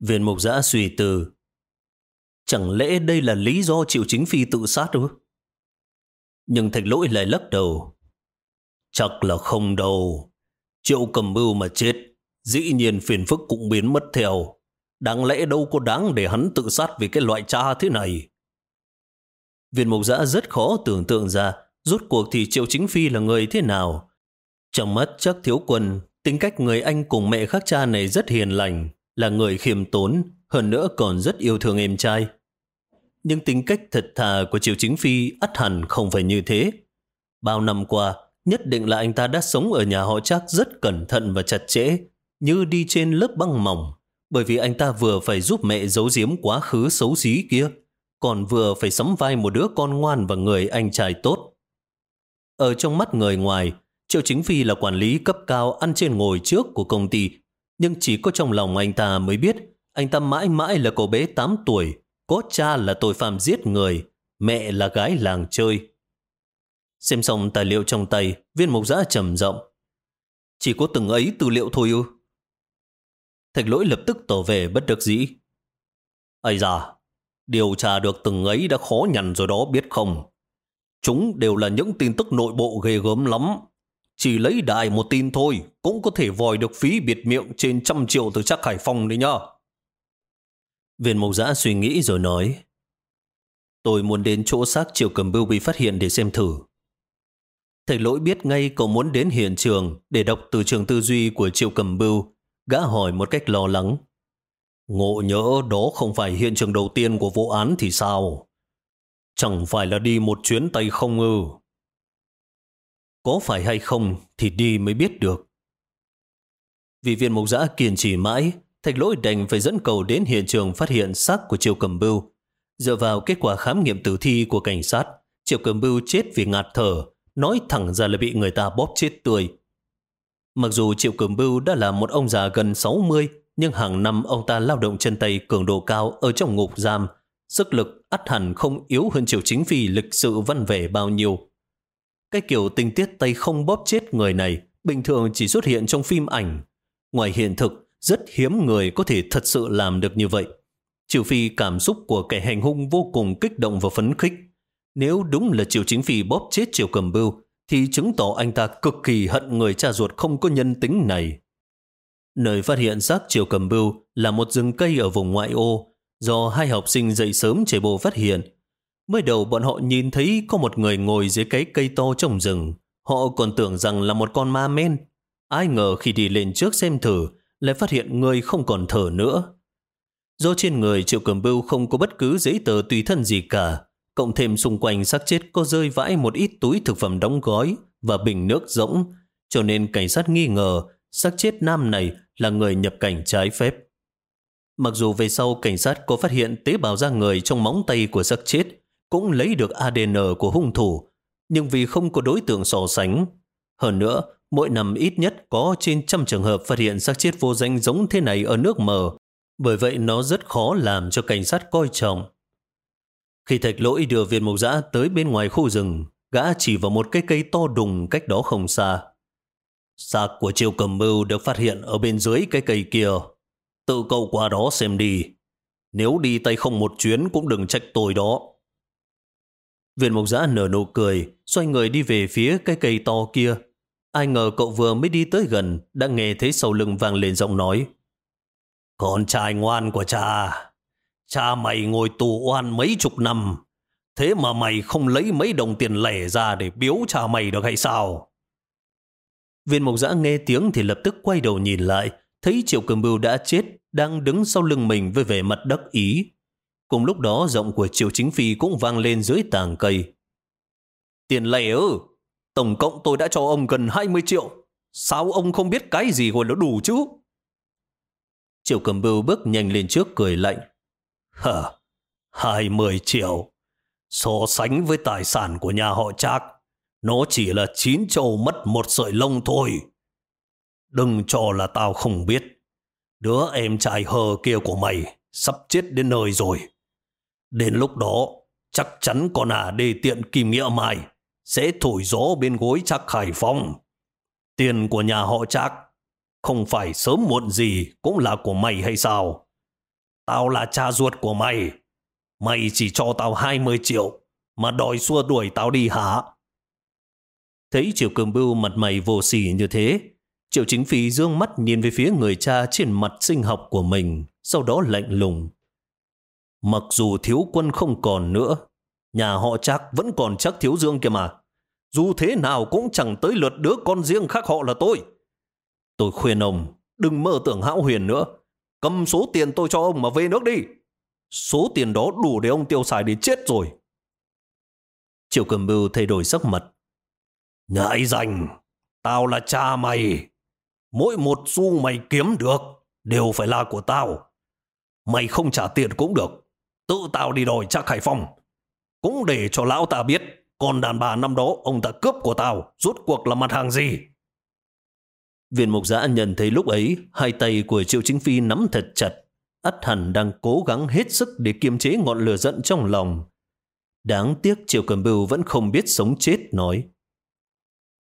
Viên mục giã suy tư. Chẳng lẽ đây là lý do Triệu Chính Phi tự sát ư? Nhưng thạch lỗi lại lắc đầu. Chắc là không đâu. Triệu cầm bưu mà chết, dĩ nhiên phiền phức cũng biến mất theo. Đáng lẽ đâu có đáng để hắn tự sát vì cái loại cha thế này. Viên mục giã rất khó tưởng tượng ra rốt cuộc thì Triệu Chính Phi là người thế nào. Trong mắt chắc thiếu quân, tính cách người anh cùng mẹ khác cha này rất hiền lành, là người khiêm tốn, hơn nữa còn rất yêu thương em trai. Nhưng tính cách thật thà của Triệu Chính Phi ắt hẳn không phải như thế. Bao năm qua, nhất định là anh ta đã sống ở nhà họ chắc rất cẩn thận và chặt chẽ, như đi trên lớp băng mỏng, bởi vì anh ta vừa phải giúp mẹ giấu giếm quá khứ xấu xí kia, còn vừa phải sắm vai một đứa con ngoan và người anh trai tốt. Ở trong mắt người ngoài, Triệu Chính Phi là quản lý cấp cao ăn trên ngồi trước của công ty, nhưng chỉ có trong lòng anh ta mới biết anh ta mãi mãi là cậu bé 8 tuổi, có cha là tội phạm giết người, mẹ là gái làng chơi. Xem xong tài liệu trong tay, viên mục giã trầm rộng. Chỉ có từng ấy tư liệu thôi ư. Thạch lỗi lập tức tỏ về bất đắc dĩ. Ây da, điều tra được từng ấy đã khó nhằn rồi đó biết không. Chúng đều là những tin tức nội bộ ghê gớm lắm. Chỉ lấy đại một tin thôi cũng có thể vòi được phí biệt miệng trên trăm triệu từ chắc Hải Phong đấy nhá. Viên mộc giã suy nghĩ rồi nói Tôi muốn đến chỗ xác Triệu Cầm Bưu bị phát hiện để xem thử. Thầy lỗi biết ngay cậu muốn đến hiện trường để đọc từ trường tư duy của Triệu Cầm Bưu. Gã hỏi một cách lo lắng. Ngộ nhỡ đó không phải hiện trường đầu tiên của vụ án thì sao? Chẳng phải là đi một chuyến tay không ư? Có phải hay không thì đi mới biết được. Vì viên mục giã kiên trì mãi, thạch lỗi đành phải dẫn cầu đến hiện trường phát hiện xác của triều Cầm Bưu. Dựa vào kết quả khám nghiệm tử thi của cảnh sát, Triệu Cầm Bưu chết vì ngạt thở, nói thẳng ra là bị người ta bóp chết tươi. Mặc dù Triệu Cường Bưu đã là một ông già gần 60, nhưng hàng năm ông ta lao động chân tay cường độ cao ở trong ngục giam, sức lực ắt hẳn không yếu hơn Triệu Chính Phi lịch sự văn vẻ bao nhiêu. Cái kiểu tình tiết tay không bóp chết người này bình thường chỉ xuất hiện trong phim ảnh. Ngoài hiện thực, rất hiếm người có thể thật sự làm được như vậy. Trừ phi cảm xúc của kẻ hành hung vô cùng kích động và phấn khích, nếu đúng là Triệu Chính Phi bóp chết Triệu Cầm Bưu, thì chứng tỏ anh ta cực kỳ hận người cha ruột không có nhân tính này. Nơi phát hiện xác Triệu Cầm Bưu là một rừng cây ở vùng ngoại ô, do hai học sinh dậy sớm chạy bộ phát hiện. Mới đầu bọn họ nhìn thấy có một người ngồi dưới cái cây to trong rừng. Họ còn tưởng rằng là một con ma men. Ai ngờ khi đi lên trước xem thử, lại phát hiện người không còn thở nữa. Do trên người Triệu Cầm Bưu không có bất cứ giấy tờ tùy thân gì cả, cộng thêm xung quanh xác chết có rơi vãi một ít túi thực phẩm đóng gói và bình nước rỗng, cho nên cảnh sát nghi ngờ xác chết nam này là người nhập cảnh trái phép. Mặc dù về sau cảnh sát có phát hiện tế bào da người trong móng tay của xác chết, cũng lấy được ADN của hung thủ, nhưng vì không có đối tượng so sánh. Hơn nữa, mỗi năm ít nhất có trên trăm trường hợp phát hiện xác chết vô danh giống thế này ở nước mờ, bởi vậy nó rất khó làm cho cảnh sát coi trọng. Khi thạch lỗi đưa viên mộc giã tới bên ngoài khu rừng, gã chỉ vào một cái cây to đùng cách đó không xa. Xác của Triều Cầm Mưu được phát hiện ở bên dưới cái cây kia. Tự cậu qua đó xem đi. Nếu đi tay không một chuyến cũng đừng trách tôi đó. Viên mộc giã nở nụ cười, xoay người đi về phía cái cây to kia. Ai ngờ cậu vừa mới đi tới gần, đã nghe thấy sau lưng vang lên giọng nói. Con trai ngoan của cha, cha mày ngồi tù oan mấy chục năm, thế mà mày không lấy mấy đồng tiền lẻ ra để biếu cha mày được hay sao? Viên mục giã nghe tiếng thì lập tức quay đầu nhìn lại, thấy Triệu Cường Bưu đã chết, đang đứng sau lưng mình với vẻ mặt đắc ý. Cùng lúc đó giọng của Triệu Chính Phi cũng vang lên dưới tàng cây. Tiền lẻ ư? Tổng cộng tôi đã cho ông gần 20 triệu. Sao ông không biết cái gì gọi là đủ chứ? Triệu Cầm Bưu bước nhanh lên trước cười lạnh. Hờ, 20 triệu. So sánh với tài sản của nhà họ Trác, nó chỉ là chín châu mất một sợi lông thôi. Đừng cho là tao không biết. Đứa em trai hờ kia của mày sắp chết đến nơi rồi. Đến lúc đó, chắc chắn con à đê tiện kim nghĩa mày sẽ thổi gió bên gối chắc Hải Phong. Tiền của nhà họ Trác không phải sớm muộn gì cũng là của mày hay sao? Tao là cha ruột của mày. Mày chỉ cho tao 20 triệu mà đòi xua đuổi tao đi hả? Thấy Triệu Cường Bưu mặt mày vô sỉ như thế, Triệu Chính Phi dương mắt nhìn về phía người cha trên mặt sinh học của mình, sau đó lạnh lùng. Mặc dù thiếu quân không còn nữa, nhà họ chắc vẫn còn chắc thiếu dương kia mà. Dù thế nào cũng chẳng tới lượt đứa con riêng khác họ là tôi. Tôi khuyên ông, đừng mơ tưởng hão huyền nữa. Cầm số tiền tôi cho ông mà về nước đi. Số tiền đó đủ để ông tiêu xài để chết rồi. Triệu Cầm Bưu thay đổi sắc mặt. Ngại Dành, tao là cha mày. Mỗi một xu mày kiếm được đều phải là của tao. Mày không trả tiền cũng được. Tự tao đi đòi chắc Hải Phong. Cũng để cho lão ta biết con đàn bà năm đó ông ta cướp của tao rốt cuộc là mặt hàng gì. Viên mục giã nhận thấy lúc ấy hai tay của Triệu Chính Phi nắm thật chặt. Ất hẳn đang cố gắng hết sức để kiềm chế ngọn lửa giận trong lòng. Đáng tiếc Triệu Cầm Bưu vẫn không biết sống chết nói.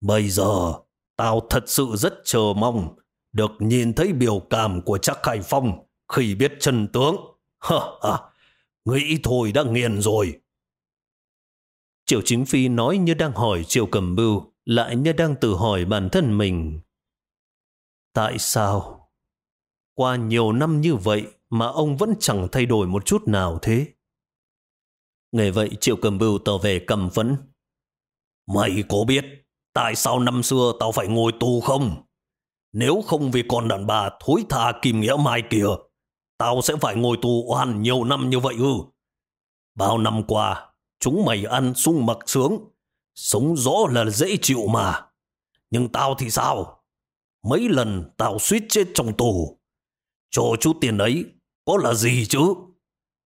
Bây giờ, tao thật sự rất chờ mong được nhìn thấy biểu cảm của chắc Khải Phong khi biết chân tướng. Ha ha, nghĩ thôi đã nghiền rồi. Triệu Chính Phi nói như đang hỏi Triệu Cầm Bưu, lại như đang tự hỏi bản thân mình. Tại sao? Qua nhiều năm như vậy mà ông vẫn chẳng thay đổi một chút nào thế? Nghe vậy Triệu Cầm Bưu tỏ về cầm phẫn. Mày có biết tại sao năm xưa tao phải ngồi tù không? Nếu không vì con đàn bà thối tha kìm Nghĩa Mai kìa, tao sẽ phải ngồi tù oan nhiều năm như vậy ư. Bao năm qua, chúng mày ăn sung mặc sướng, sống rõ là dễ chịu mà. Nhưng tao thì sao? Mấy lần tao suýt chết trong tù. Cho chút tiền ấy, có là gì chứ?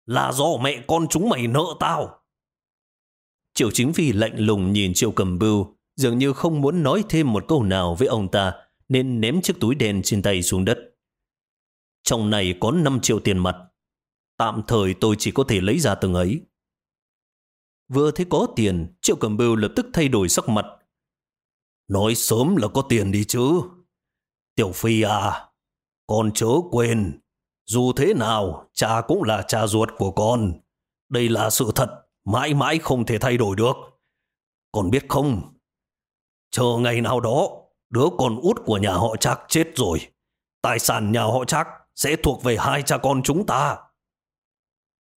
Là do mẹ con chúng mày nợ tao. Triệu chính phi lạnh lùng nhìn Triệu cầm bưu, dường như không muốn nói thêm một câu nào với ông ta, nên ném chiếc túi đen trên tay xuống đất. Trong này có 5 triệu tiền mặt. Tạm thời tôi chỉ có thể lấy ra từng ấy. Vừa thấy có tiền, Triệu Cầm Bưu lập tức thay đổi sắc mặt. Nói sớm là có tiền đi chứ. Tiểu Phi à, con chớ quên. Dù thế nào, cha cũng là cha ruột của con. Đây là sự thật, mãi mãi không thể thay đổi được. Con biết không, chờ ngày nào đó, đứa con út của nhà họ Trác chết rồi. Tài sản nhà họ Trác sẽ thuộc về hai cha con chúng ta.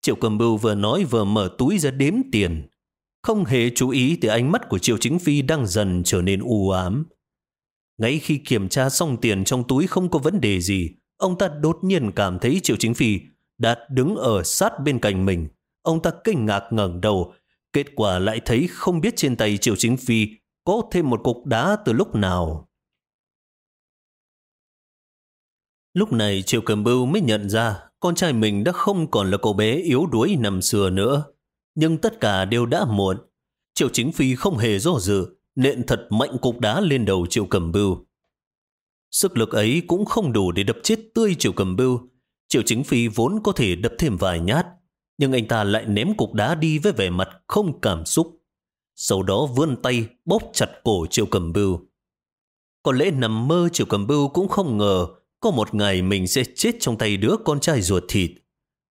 Triệu Cầm Bưu vừa nói vừa mở túi ra đếm tiền. Không hề chú ý tới ánh mắt của Triệu Chính Phi đang dần trở nên u ám. Ngay khi kiểm tra xong tiền trong túi không có vấn đề gì, ông ta đột nhiên cảm thấy Triệu Chính Phi đã đứng ở sát bên cạnh mình. Ông ta kinh ngạc ngẩng đầu, kết quả lại thấy không biết trên tay Triệu Chính Phi có thêm một cục đá từ lúc nào. Lúc này Triệu Cầm Bưu mới nhận ra con trai mình đã không còn là cậu bé yếu đuối nằm xưa nữa. Nhưng tất cả đều đã muộn. Triệu Chính Phi không hề do dự, nện thật mạnh cục đá lên đầu Triệu Cầm Bưu. Sức lực ấy cũng không đủ để đập chết tươi Triệu Cầm Bưu. Triệu Chính Phi vốn có thể đập thêm vài nhát, nhưng anh ta lại ném cục đá đi với vẻ mặt không cảm xúc. Sau đó vươn tay bóp chặt cổ Triệu Cầm Bưu. Có lẽ nằm mơ Triệu Cầm Bưu cũng không ngờ có một ngày mình sẽ chết trong tay đứa con trai ruột thịt.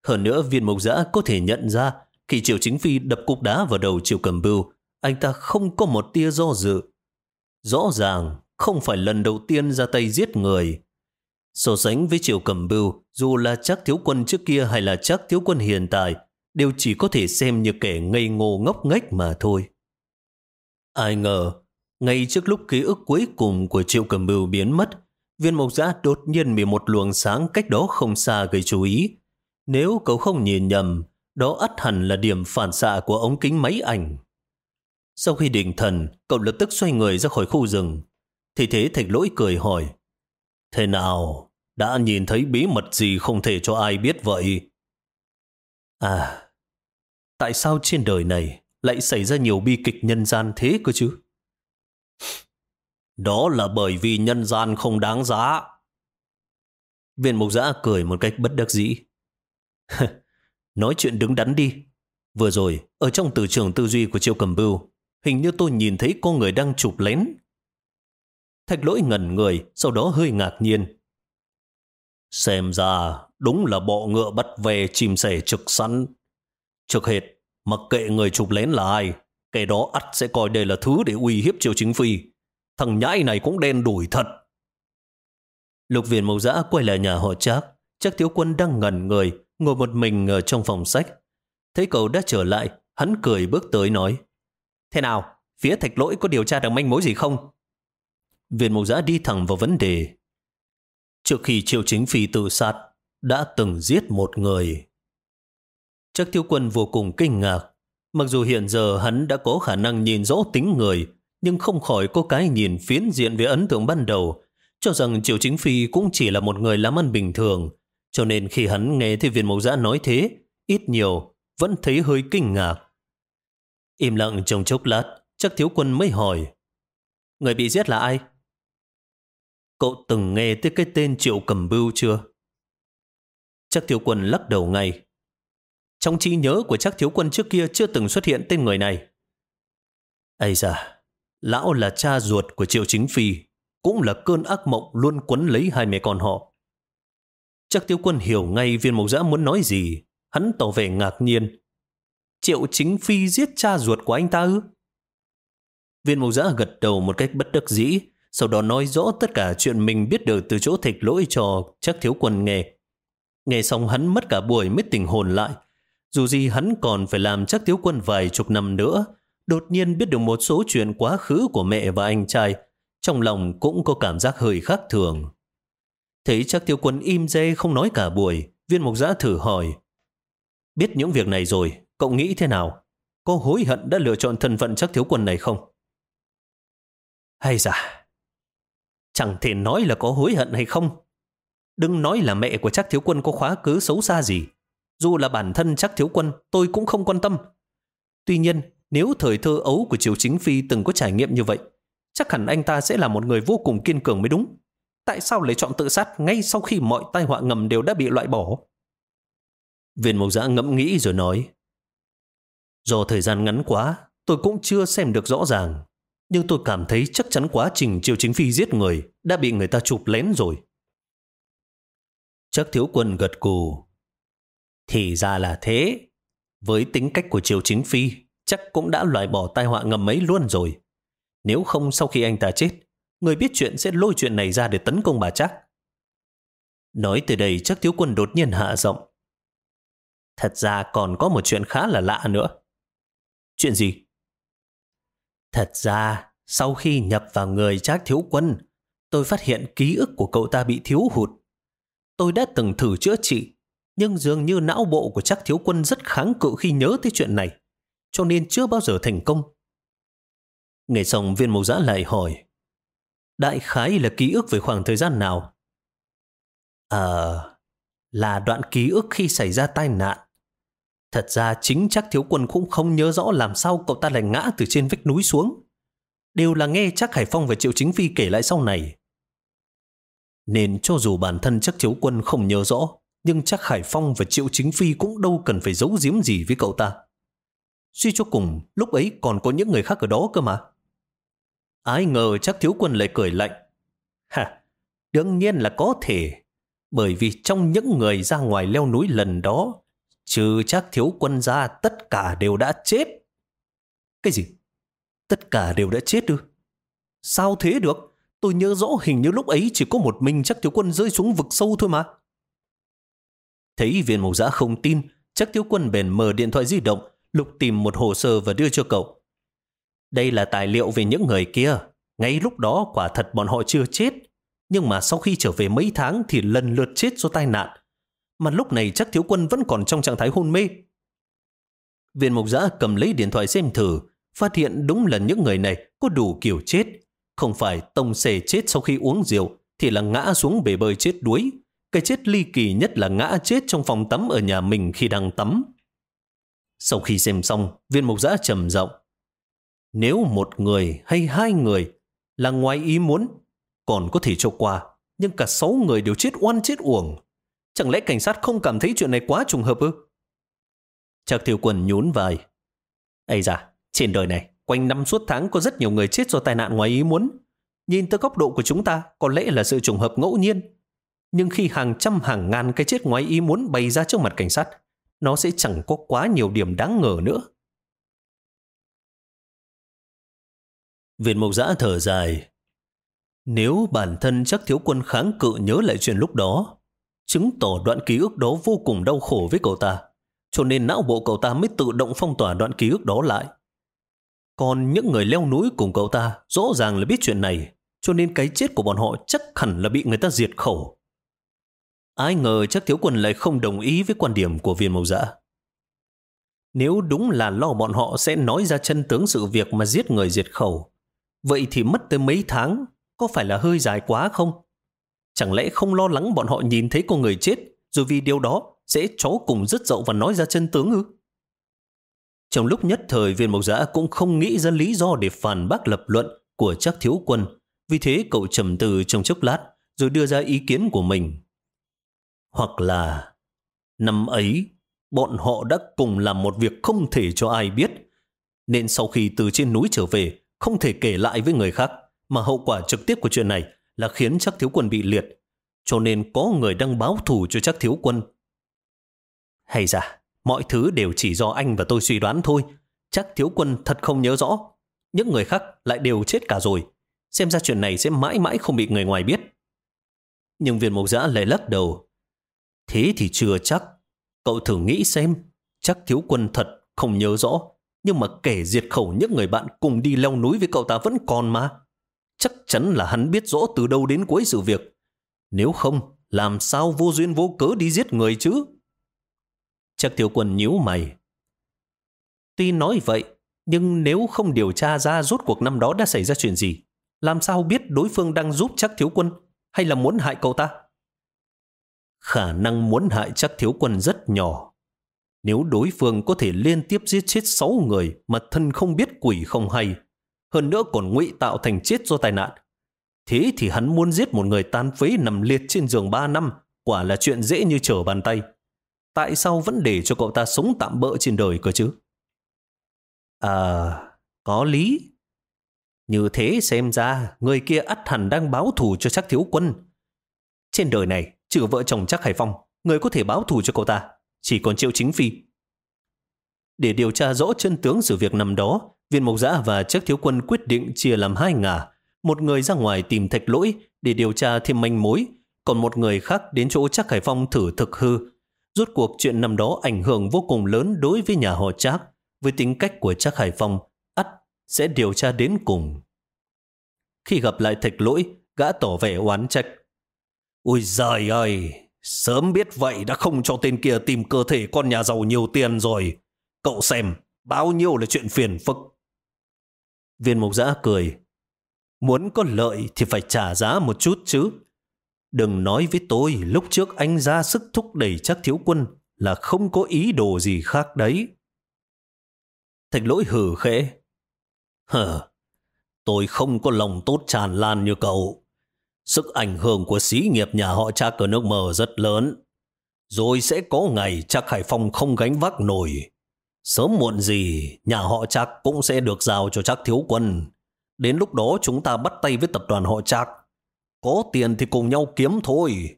Hơn nữa viên mộc giã có thể nhận ra khi Triệu Chính Phi đập cục đá vào đầu Triệu Cầm Bưu, anh ta không có một tia do dự. Rõ ràng không phải lần đầu tiên ra tay giết người. So sánh với Triệu Cầm Bưu, dù là chắc thiếu quân trước kia hay là chắc thiếu quân hiện tại, đều chỉ có thể xem như kẻ ngây ngô ngốc nghếch mà thôi. Ai ngờ, ngay trước lúc ký ức cuối cùng của Triệu Cầm Bưu biến mất, viên mộc giã đột nhiên bị một luồng sáng cách đó không xa gây chú ý. Nếu cậu không nhìn nhầm, đó ắt hẳn là điểm phản xạ của ống kính máy ảnh. Sau khi định thần, cậu lập tức xoay người ra khỏi khu rừng. Thì thế thạch lỗi cười hỏi, Thế nào, đã nhìn thấy bí mật gì không thể cho ai biết vậy? À, tại sao trên đời này lại xảy ra nhiều bi kịch nhân gian thế cơ chứ? Đó là bởi vì nhân gian không đáng giá. Viên mục giã cười một cách bất đắc dĩ. Nói chuyện đứng đắn đi. Vừa rồi, ở trong từ trường tư duy của Triệu Cầm Bưu, hình như tôi nhìn thấy có người đang chụp lén. Thạch lỗi ngẩn người, sau đó hơi ngạc nhiên. Xem ra, đúng là bộ ngựa bắt về chim sẻ trực sẵn. Trực hết, mặc kệ người chụp lén là ai, kẻ đó ắt sẽ coi đây là thứ để uy hiếp Triều Chính Phi. Thằng nhãi này cũng đen đủi thật. Lục viên mẫu giã quay lại nhà họ Trác. Chắc thiếu quân đang ngẩn người, ngồi một mình ở trong phòng sách. Thấy cậu đã trở lại, hắn cười bước tới nói. Thế nào, phía thạch lỗi có điều tra được manh mối gì không? Viên mục giã đi thẳng vào vấn đề. Trước khi triệu chính phi tự sát, đã từng giết một người. Chắc thiếu quân vô cùng kinh ngạc. Mặc dù hiện giờ hắn đã có khả năng nhìn rõ tính người, nhưng không khỏi có cái nhìn phiến diện về ấn tượng ban đầu, cho rằng Triệu Chính Phi cũng chỉ là một người làm ăn bình thường, cho nên khi hắn nghe thấy viên mộc giã nói thế, ít nhiều, vẫn thấy hơi kinh ngạc. Im lặng trong chốc lát, chắc thiếu quân mới hỏi. Người bị giết là ai? Cậu từng nghe tới cái tên Triệu Cầm Bưu chưa? Chắc thiếu quân lắc đầu ngay. Trong trí nhớ của chắc thiếu quân trước kia chưa từng xuất hiện tên người này. Ây da, lão là cha ruột của Triệu Chính Phi, cũng là cơn ác mộng luôn quấn lấy hai mẹ con họ. Chắc thiếu quân hiểu ngay viên mộc giã muốn nói gì. Hắn tỏ vẻ ngạc nhiên. Triệu chính phi giết cha ruột của anh ta ư? Viên mộc giã gật đầu một cách bất đắc dĩ, sau đó nói rõ tất cả chuyện mình biết được từ chỗ thạch lỗi cho chắc thiếu quân nghe. Nghe xong hắn mất cả buổi mới tỉnh hồn lại. Dù gì hắn còn phải làm chắc thiếu quân vài chục năm nữa, đột nhiên biết được một số chuyện quá khứ của mẹ và anh trai, trong lòng cũng có cảm giác hơi khác thường. Thấy chắc tiêu quân im dê không nói cả buổi, viên mục giã thử hỏi. Biết những việc này rồi, cậu nghĩ thế nào? Có hối hận đã lựa chọn thân phận chắc thiếu quân này không? Hay dạ, chẳng thể nói là có hối hận hay không. Đừng nói là mẹ của chắc thiếu quân có khóa cứ xấu xa gì. Dù là bản thân chắc thiếu quân, tôi cũng không quan tâm. Tuy nhiên, nếu thời thơ ấu của Triều Chính Phi từng có trải nghiệm như vậy, chắc hẳn anh ta sẽ là một người vô cùng kiên cường mới đúng. Tại sao lại chọn tự sát ngay sau khi mọi tai họa ngầm đều đã bị loại bỏ? Viên mộc giã ngẫm nghĩ rồi nói. Do thời gian ngắn quá, tôi cũng chưa xem được rõ ràng. Nhưng tôi cảm thấy chắc chắn quá trình Triều Chính Phi giết người đã bị người ta chụp lén rồi. Chắc thiếu quân gật cù. Thì ra là thế. Với tính cách của Triều Chính Phi, chắc cũng đã loại bỏ tai họa ngầm ấy luôn rồi. Nếu không sau khi anh ta chết, người biết chuyện sẽ lôi chuyện này ra để tấn công bà chắc. Nói từ đây chắc thiếu quân đột nhiên hạ giọng. Thật ra còn có một chuyện khá là lạ nữa. Chuyện gì? Thật ra, sau khi nhập vào người Trác Thiếu Quân, tôi phát hiện ký ức của cậu ta bị thiếu hụt. Tôi đã từng thử chữa trị, nhưng dường như não bộ của Trác Thiếu Quân rất kháng cự khi nhớ tới chuyện này, cho nên chưa bao giờ thành công. Nghe xong viên mộc giã lại hỏi, đại khái là ký ức về khoảng thời gian nào? Ờ, là đoạn ký ức khi xảy ra tai nạn. Thật ra chính chắc thiếu quân cũng không nhớ rõ làm sao cậu ta lại ngã từ trên vách núi xuống. Đều là nghe chắc Hải Phong và Triệu Chính Phi kể lại sau này. Nên cho dù bản thân chắc thiếu quân không nhớ rõ, nhưng chắc Hải Phong và Triệu Chính Phi cũng đâu cần phải giấu giếm gì với cậu ta. Suy cho cùng, lúc ấy còn có những người khác ở đó cơ mà. Ai ngờ chắc thiếu quân lại cười lạnh. Hả, đương nhiên là có thể. Bởi vì trong những người ra ngoài leo núi lần đó, trừ chắc thiếu quân ra tất cả đều đã chết. Cái gì? Tất cả đều đã chết ư? Sao thế được? Tôi nhớ rõ hình như lúc ấy chỉ có một mình chắc thiếu quân rơi xuống vực sâu thôi mà. Thấy viên mộc giã không tin, chắc thiếu quân bèn mở điện thoại di động, lục tìm một hồ sơ và đưa cho cậu. Đây là tài liệu về những người kia. Ngay lúc đó quả thật bọn họ chưa chết. Nhưng mà sau khi trở về mấy tháng thì lần lượt chết do tai nạn. Mà lúc này chắc thiếu quân vẫn còn trong trạng thái hôn mê. Viên mục giã cầm lấy điện thoại xem thử, phát hiện đúng là những người này có đủ kiểu chết. Không phải tông xề chết sau khi uống rượu, thì là ngã xuống bể bơi chết đuối. Cái chết ly kỳ nhất là ngã chết trong phòng tắm ở nhà mình khi đang tắm. Sau khi xem xong, viên mục giã trầm giọng Nếu một người hay hai người là ngoài ý muốn, còn có thể cho qua, nhưng cả sáu người đều chết oan chết uổng. Chẳng lẽ cảnh sát không cảm thấy chuyện này quá trùng hợp ư? Chắc thiếu quân nhún vai. Ây da, trên đời này, quanh năm suốt tháng có rất nhiều người chết do tai nạn ngoài ý muốn. Nhìn từ góc độ của chúng ta, có lẽ là sự trùng hợp ngẫu nhiên. Nhưng khi hàng trăm hàng ngàn cái chết ngoài ý muốn bày ra trước mặt cảnh sát, nó sẽ chẳng có quá nhiều điểm đáng ngờ nữa. Viện mộc giã thở dài. Nếu bản thân chắc thiếu quân kháng cự nhớ lại chuyện lúc đó, chứng tỏ đoạn ký ức đó vô cùng đau khổ với cậu ta, cho nên não bộ cậu ta mới tự động phong tỏa đoạn ký ức đó lại. Còn những người leo núi cùng cậu ta rõ ràng là biết chuyện này, cho nên cái chết của bọn họ chắc hẳn là bị người ta diệt khẩu. Ai ngờ chắc thiếu quân lại không đồng ý với quan điểm của viên mộc dã. Nếu đúng là lo bọn họ sẽ nói ra chân tướng sự việc mà giết người diệt khẩu, vậy thì mất tới mấy tháng, có phải là hơi dài quá không? Chẳng lẽ không lo lắng bọn họ nhìn thấy con người chết, rồi vì điều đó sẽ chó cùng rất dậu và nói ra chân tướng ư? Trong lúc nhất thời viên mộc giã cũng không nghĩ ra lý do để phản bác lập luận của chắc thiếu quân. Vì thế cậu trầm từ trong chốc lát rồi đưa ra ý kiến của mình. Hoặc là năm ấy bọn họ đã cùng làm một việc không thể cho ai biết. Nên sau khi từ trên núi trở về không thể kể lại với người khác mà hậu quả trực tiếp của chuyện này là khiến chắc thiếu quân bị liệt. Cho nên có người đang báo thù cho chắc thiếu quân. Hay ra, mọi thứ đều chỉ do anh và tôi suy đoán thôi. Chắc thiếu quân thật không nhớ rõ. Những người khác lại đều chết cả rồi. Xem ra chuyện này sẽ mãi mãi không bị người ngoài biết. Nhưng viên mộc giã lại lắc đầu. Thế thì chưa chắc. Cậu thử nghĩ xem, chắc thiếu quân thật không nhớ rõ. Nhưng mà kẻ diệt khẩu những người bạn cùng đi leo núi với cậu ta vẫn còn mà. Chắc chắn là hắn biết rõ từ đâu đến cuối sự việc. Nếu không, làm sao vô duyên vô cớ đi giết người chứ? Chắc thiếu quân nhíu mày. Tuy nói vậy, nhưng nếu không điều tra ra rốt cuộc năm đó đã xảy ra chuyện gì, làm sao biết đối phương đang giúp chắc thiếu quân hay là muốn hại cậu ta? Khả năng muốn hại chắc thiếu quân rất nhỏ. Nếu đối phương có thể liên tiếp giết chết 6 người mà thân không biết quỷ không hay, hơn nữa còn ngụy tạo thành chết do tai nạn, thế thì hắn muốn giết một người tan phế nằm liệt trên giường 3 năm quả là chuyện dễ như trở bàn tay. Tại sao vẫn để cho cậu ta sống tạm bỡ trên đời cơ chứ? À, có lý. Như thế xem ra, người kia ắt hẳn đang báo thù cho chắc thiếu quân. Trên đời này, trừ vợ chồng chắc Hải Phong, người có thể báo thù cho cậu ta, chỉ còn Triệu Chính Phi. Để điều tra rõ chân tướng sự việc nằm đó, viên mộc giã và chắc thiếu quân quyết định chia làm hai ngả. Một người ra ngoài tìm thạch lỗi để điều tra thêm manh mối, còn một người khác đến chỗ chắc Hải Phong thử thực hư. Rốt cuộc chuyện năm đó ảnh hưởng vô cùng lớn đối với nhà họ Trác. Với tính cách của Trác Hải Phong, ắt sẽ điều tra đến cùng. Khi gặp lại thạch lỗi, gã tỏ vẻ oán trách. Ôi giời ơi, sớm biết vậy đã không cho tên kia tìm cơ thể con nhà giàu nhiều tiền rồi. Cậu xem, bao nhiêu là chuyện phiền phức. Viên mục giã cười. Muốn có lợi thì phải trả giá một chút chứ. Đừng nói với tôi lúc trước anh ra sức thúc đẩy chắc thiếu quân là không có ý đồ gì khác đấy. Thạch lỗi hử khẽ. Hờ, tôi không có lòng tốt tràn lan như cậu. Sức ảnh hưởng của xí nghiệp nhà họ chắc ở nước mờ rất lớn. Rồi sẽ có ngày chắc Hải Phong không gánh vác nổi. Sớm muộn gì, nhà họ Trác cũng sẽ được giao cho chắc thiếu quân. Đến lúc đó chúng ta bắt tay với tập đoàn họ Trác. Có tiền thì cùng nhau kiếm thôi.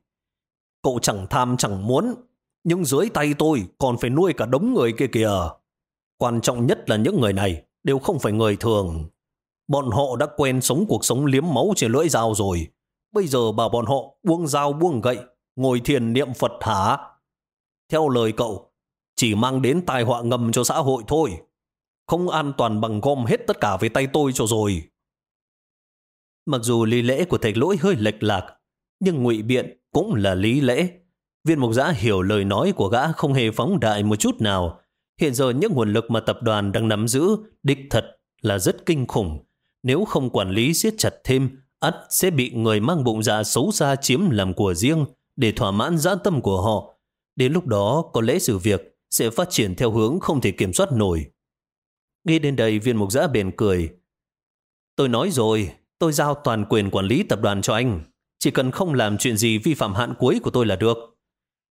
Cậu chẳng tham chẳng muốn, nhưng dưới tay tôi còn phải nuôi cả đống người kia kìa. Quan trọng nhất là những người này đều không phải người thường. Bọn họ đã quen sống cuộc sống liếm máu trên lưỡi dao rồi. Bây giờ bảo bọn họ buông dao buông gậy, ngồi thiền niệm Phật hả? Theo lời cậu, chỉ mang đến tai họa ngầm cho xã hội thôi. Không an toàn bằng gom hết tất cả về tay tôi cho rồi. Mặc dù lý lẽ của thầy lỗi hơi lệch lạc, nhưng ngụy biện cũng là lý lẽ. Viên mục giã hiểu lời nói của gã không hề phóng đại một chút nào. Hiện giờ những nguồn lực mà tập đoàn đang nắm giữ đích thật là rất kinh khủng. Nếu không quản lý siết chặt thêm, ắt sẽ bị người mang bụng dạ xấu xa chiếm làm của riêng để thỏa mãn dã tâm của họ. Đến lúc đó có lẽ sự việc sẽ phát triển theo hướng không thể kiểm soát nổi. Nghe đến đây viên mục giã bền cười. Tôi nói rồi, tôi giao toàn quyền quản lý tập đoàn cho anh. Chỉ cần không làm chuyện gì vi phạm hạn cuối của tôi là được.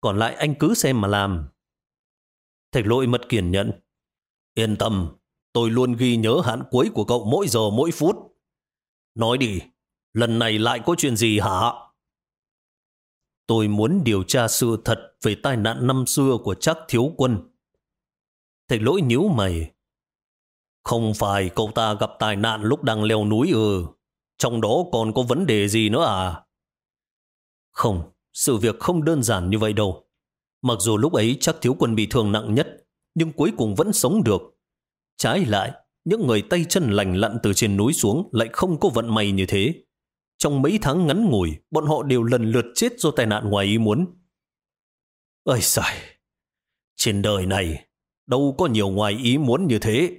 Còn lại anh cứ xem mà làm. Thạch lỗi mất kiên nhẫn. Yên tâm, tôi luôn ghi nhớ hạn cuối của cậu mỗi giờ mỗi phút. Nói đi, lần này lại có chuyện gì hả? Tôi muốn điều tra sự thật về tai nạn năm xưa của chắc thiếu quân. Thầy lỗi nhíu mày. Không phải cậu ta gặp tai nạn lúc đang leo núi ừ. Trong đó còn có vấn đề gì nữa à? Không, sự việc không đơn giản như vậy đâu. Mặc dù lúc ấy chắc thiếu quân bị thương nặng nhất, nhưng cuối cùng vẫn sống được. Trái lại, những người tay chân lành lặn từ trên núi xuống lại không có vận may như thế. Trong mấy tháng ngắn ngủi, bọn họ đều lần lượt chết do tai nạn ngoài ý muốn. Ơi xài, trên đời này đâu có nhiều ngoài ý muốn như thế.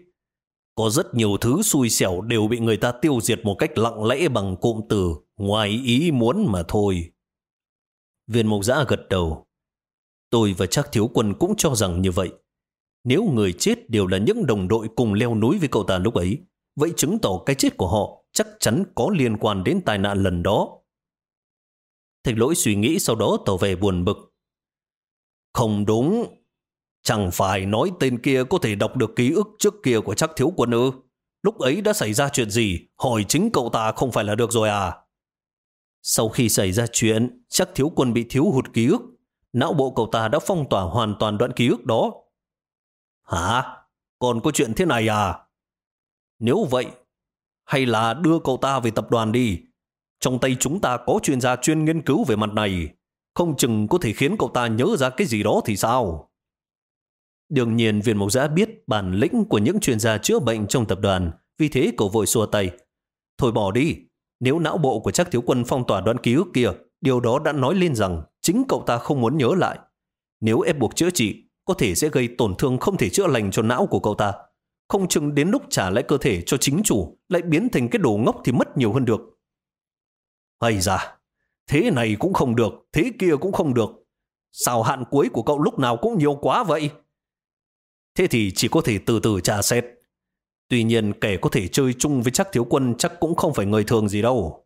Có rất nhiều thứ xui xẻo đều bị người ta tiêu diệt một cách lặng lẽ bằng cụm từ ngoài ý muốn mà thôi. Viên mộc giã gật đầu. Tôi và chắc thiếu quân cũng cho rằng như vậy. Nếu người chết đều là những đồng đội cùng leo núi với cậu ta lúc ấy, vậy chứng tỏ cái chết của họ chắc chắn có liên quan đến tai nạn lần đó. Thạch lỗi suy nghĩ sau đó tỏ về buồn bực. Không đúng. Chẳng phải nói tên kia có thể đọc được ký ức trước kia của chắc thiếu quân ư. Lúc ấy đã xảy ra chuyện gì, hỏi chính cậu ta không phải là được rồi à? Sau khi xảy ra chuyện, chắc thiếu quân bị thiếu hụt ký ức. Não bộ cậu ta đã phong tỏa hoàn toàn đoạn ký ức đó. Hả? Còn có chuyện thế này à? Nếu vậy, hay là đưa cậu ta về tập đoàn đi. Trong tay chúng ta có chuyên gia chuyên nghiên cứu về mặt này. Không chừng có thể khiến cậu ta nhớ ra cái gì đó thì sao? Đương nhiên viên mộc giã biết bản lĩnh của những chuyên gia chữa bệnh trong tập đoàn, vì thế cậu vội xua tay. Thôi bỏ đi, nếu não bộ của chắc thiếu quân phong tỏa đoạn ký ức kia, điều đó đã nói lên rằng chính cậu ta không muốn nhớ lại. Nếu ép buộc chữa trị, có thể sẽ gây tổn thương không thể chữa lành cho não của cậu ta. Không chừng đến lúc trả lại cơ thể cho chính chủ, lại biến thành cái đồ ngốc thì mất nhiều hơn được. Hay ra, thế này cũng không được, thế kia cũng không được. Sao hạn cuối của cậu lúc nào cũng nhiều quá vậy? Thế thì chỉ có thể từ từ trả xét. Tuy nhiên kẻ có thể chơi chung với chắc thiếu quân chắc cũng không phải người thường gì đâu.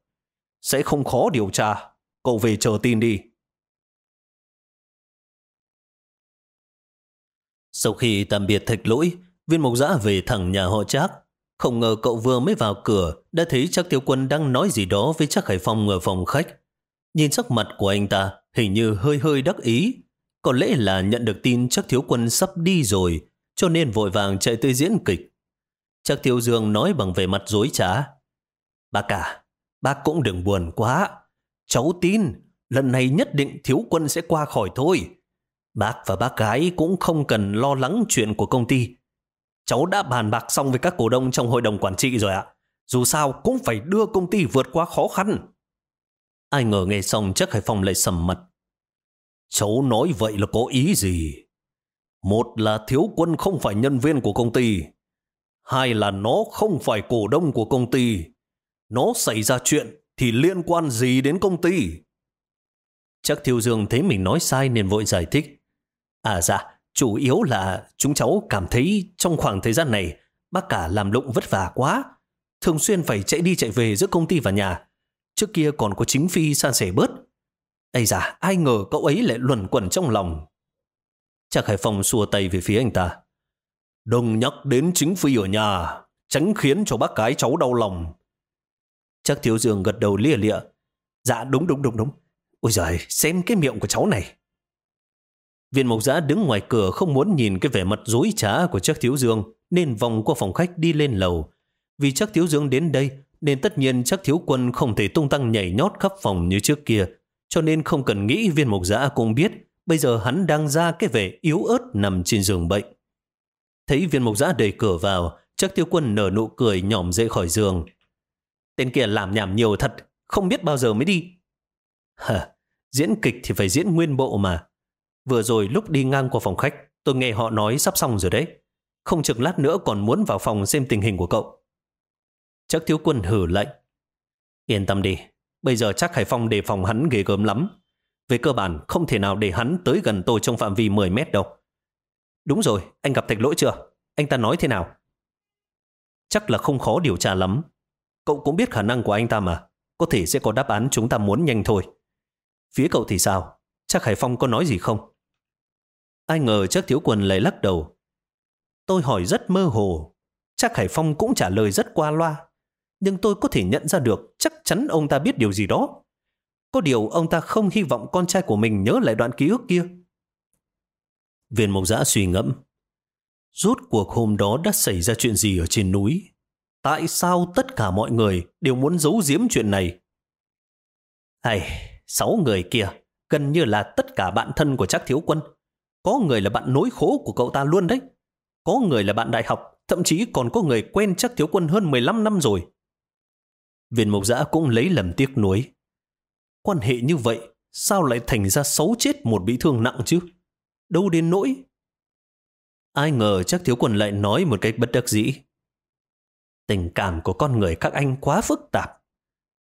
Sẽ không khó điều tra. Cậu về chờ tin đi. Sau khi tạm biệt thạch lỗi, viên mộc giã về thẳng nhà họ chắc. Không ngờ cậu vừa mới vào cửa đã thấy chắc thiếu quân đang nói gì đó với chắc Hải Phong ở phòng khách. Nhìn sắc mặt của anh ta hình như hơi hơi đắc ý. Có lẽ là nhận được tin chắc thiếu quân sắp đi rồi cho nên vội vàng chạy tới diễn kịch. Chắc thiếu dương nói bằng vẻ mặt dối trá. Bác cả, bác cũng đừng buồn quá. Cháu tin, lần này nhất định thiếu quân sẽ qua khỏi thôi. Bác và bác gái cũng không cần lo lắng chuyện của công ty. Cháu đã bàn bạc xong với các cổ đông trong hội đồng quản trị rồi ạ. Dù sao cũng phải đưa công ty vượt qua khó khăn. Ai ngờ nghe xong chắc Hải Phong lại sầm mặt. Cháu nói vậy là có ý gì? Một là thiếu quân không phải nhân viên của công ty. Hai là nó không phải cổ đông của công ty. Nó xảy ra chuyện thì liên quan gì đến công ty? Chắc Thiêu Dương thấy mình nói sai nên vội giải thích. À dạ, chủ yếu là chúng cháu cảm thấy trong khoảng thời gian này bác cả làm lụng vất vả quá. Thường xuyên phải chạy đi chạy về giữa công ty và nhà. Trước kia còn có chính phi san sẻ bớt. Ây da, ai ngờ cậu ấy lại luẩn quẩn trong lòng. Trạc Hải Phong xua tay về phía anh ta. Đừng nhắc đến chính phi ở nhà, tránh khiến cho bác cái cháu đau lòng. Chắc Thiếu Dương gật đầu lia lịa. Dạ đúng đúng đúng đúng. Ôi giời, xem cái miệng của cháu này. Viên mộc giã đứng ngoài cửa không muốn nhìn cái vẻ mặt dối trá của chắc Thiếu Dương nên vòng qua phòng khách đi lên lầu. Vì chắc Thiếu Dương đến đây nên tất nhiên chắc Thiếu Quân không thể tung tăng nhảy nhót khắp phòng như trước kia. Cho nên không cần nghĩ viên mộc giã cũng biết bây giờ hắn đang ra cái vẻ yếu ớt nằm trên giường bệnh. Thấy viên mộc giã đẩy cửa vào, chắc Thiếu Quân nở nụ cười nhỏm dậy khỏi giường. Tên kia làm nhảm nhiều thật, không biết bao giờ mới đi. Hả, diễn kịch thì phải diễn nguyên bộ mà. Vừa rồi lúc đi ngang qua phòng khách, tôi nghe họ nói sắp xong rồi đấy. Không chừng lát nữa còn muốn vào phòng xem tình hình của cậu. Chắc thiếu quân hử lệnh Yên tâm đi, bây giờ chắc Hải Phong đề phòng hắn ghê gớm lắm. Về cơ bản, không thể nào để hắn tới gần tôi trong phạm vi 10 mét đâu. Đúng rồi, anh gặp thạch lỗi chưa? Anh ta nói thế nào? Chắc là không khó điều tra lắm. Cậu cũng biết khả năng của anh ta mà. Có thể sẽ có đáp án chúng ta muốn nhanh thôi. Phía cậu thì sao? Chắc Hải Phong có nói gì không? Ai ngờ chắc thiếu quần lại lắc đầu. Tôi hỏi rất mơ hồ. Chắc Hải Phong cũng trả lời rất qua loa. Nhưng tôi có thể nhận ra được chắc chắn ông ta biết điều gì đó. Có điều ông ta không hy vọng con trai của mình nhớ lại đoạn ký ức kia. Viên mộc giã suy ngẫm. Rốt cuộc hôm đó đã xảy ra chuyện gì ở trên núi? Tại sao tất cả mọi người đều muốn giấu giếm chuyện này? Hay, sáu người kia, gần như là tất cả bạn thân của chắc thiếu quân. Có người là bạn nối khố của cậu ta luôn đấy. Có người là bạn đại học, thậm chí còn có người quen chắc thiếu quân hơn 15 năm rồi. Viên mộc giã cũng lấy lầm tiếc nuối. Quan hệ như vậy, sao lại thành ra xấu chết một bị thương nặng chứ? Đâu đến nỗi? Ai ngờ chắc thiếu quần lại nói một cách bất đắc dĩ. Tình cảm của con người các anh quá phức tạp.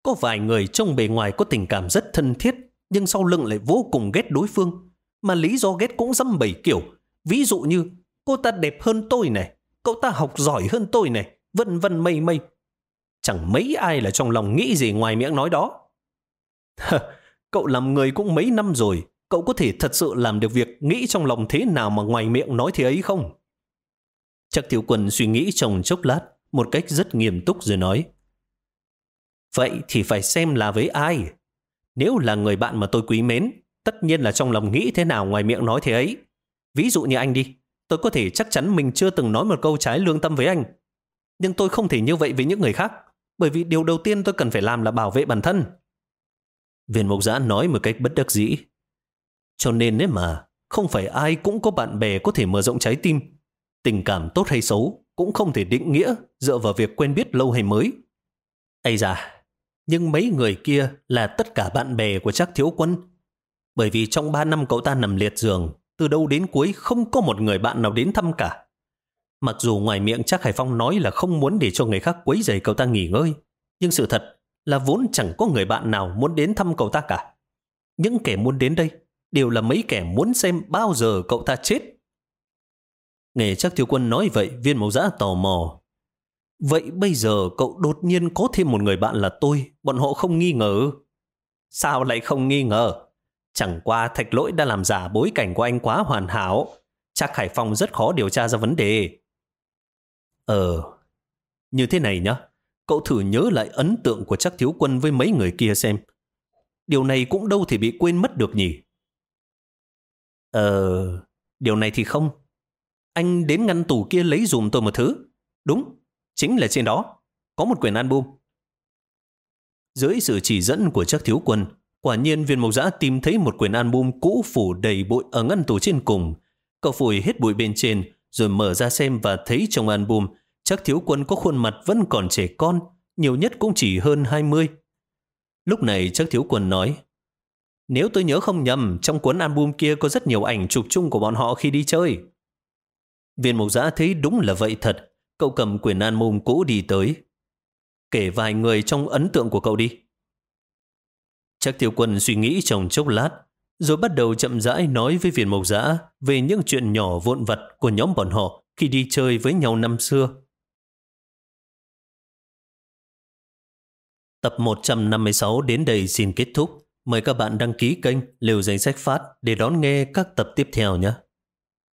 Có vài người trong bề ngoài có tình cảm rất thân thiết, nhưng sau lưng lại vô cùng ghét đối phương. Mà lý do ghét cũng dăm bảy kiểu. Ví dụ như, cô ta đẹp hơn tôi này, cậu ta học giỏi hơn tôi này, vân vân mây mây. Chẳng mấy ai là trong lòng nghĩ gì ngoài miệng nói đó. cậu làm người cũng mấy năm rồi, cậu có thể thật sự làm được việc nghĩ trong lòng thế nào mà ngoài miệng nói thế ấy không? Chắc Tiểu quân suy nghĩ trong chốc lát, một cách rất nghiêm túc rồi nói. Vậy thì phải xem là với ai. Nếu là người bạn mà tôi quý mến, tất nhiên là trong lòng nghĩ thế nào ngoài miệng nói thế ấy. Ví dụ như anh đi, tôi có thể chắc chắn mình chưa từng nói một câu trái lương tâm với anh. Nhưng tôi không thể như vậy với những người khác, bởi vì điều đầu tiên tôi cần phải làm là bảo vệ bản thân. Viên mục giã nói một cách bất đắc dĩ. Cho nên nếu mà, không phải ai cũng có bạn bè có thể mở rộng trái tim. Tình cảm tốt hay xấu cũng không thể định nghĩa dựa vào việc quen biết lâu hay mới. Ây da, nhưng mấy người kia là tất cả bạn bè của chắc thiếu quân. Bởi vì trong ba năm cậu ta nằm liệt giường, từ đầu đến cuối không có một người bạn nào đến thăm cả. Mặc dù ngoài miệng chắc Hải Phong nói là không muốn để cho người khác quấy rầy cậu ta nghỉ ngơi, nhưng sự thật là vốn chẳng có người bạn nào muốn đến thăm cậu ta cả. Những kẻ muốn đến đây đều là mấy kẻ muốn xem bao giờ cậu ta chết. Nghe chắc thiếu quân nói vậy, viên mẫu giã tò mò. Vậy bây giờ cậu đột nhiên có thêm một người bạn là tôi, bọn họ không nghi ngờ. Sao lại không nghi ngờ? Chẳng qua thạch lỗi đã làm giả bối cảnh của anh quá hoàn hảo. Chắc Hải Phong rất khó điều tra ra vấn đề. Ờ, như thế này nhá. Cậu thử nhớ lại ấn tượng của chắc thiếu quân với mấy người kia xem. Điều này cũng đâu thể bị quên mất được nhỉ? Ờ, điều này thì không. Anh đến ngăn tủ kia lấy dùm tôi một thứ. Đúng, chính là trên đó. Có một quyển album. Dưới sự chỉ dẫn của chắc thiếu quân, quả nhiên viên mộc giã tìm thấy một quyển album cũ phủ đầy bụi ở ngăn tủ trên cùng. Cậu phủi hết bụi bên trên, rồi mở ra xem và thấy trong album chắc thiếu quân có khuôn mặt vẫn còn trẻ con, nhiều nhất cũng chỉ hơn 20. Lúc này chắc thiếu quân nói, nếu tôi nhớ không nhầm, trong cuốn album kia có rất nhiều ảnh chụp chung của bọn họ khi đi chơi. Viên mục giã thấy đúng là vậy thật. Cậu cầm quyển album cũ đi tới. Kể vài người trong ấn tượng của cậu đi. Chắc thiếu quân suy nghĩ trong chốc lát, rồi bắt đầu chậm rãi nói với viên mộc giã về những chuyện nhỏ vụn vặt của nhóm bọn họ khi đi chơi với nhau năm xưa. Tập 156 đến đây xin kết thúc. Mời các bạn đăng ký kênh Liều Danh Sách Phát để đón nghe các tập tiếp theo nhé.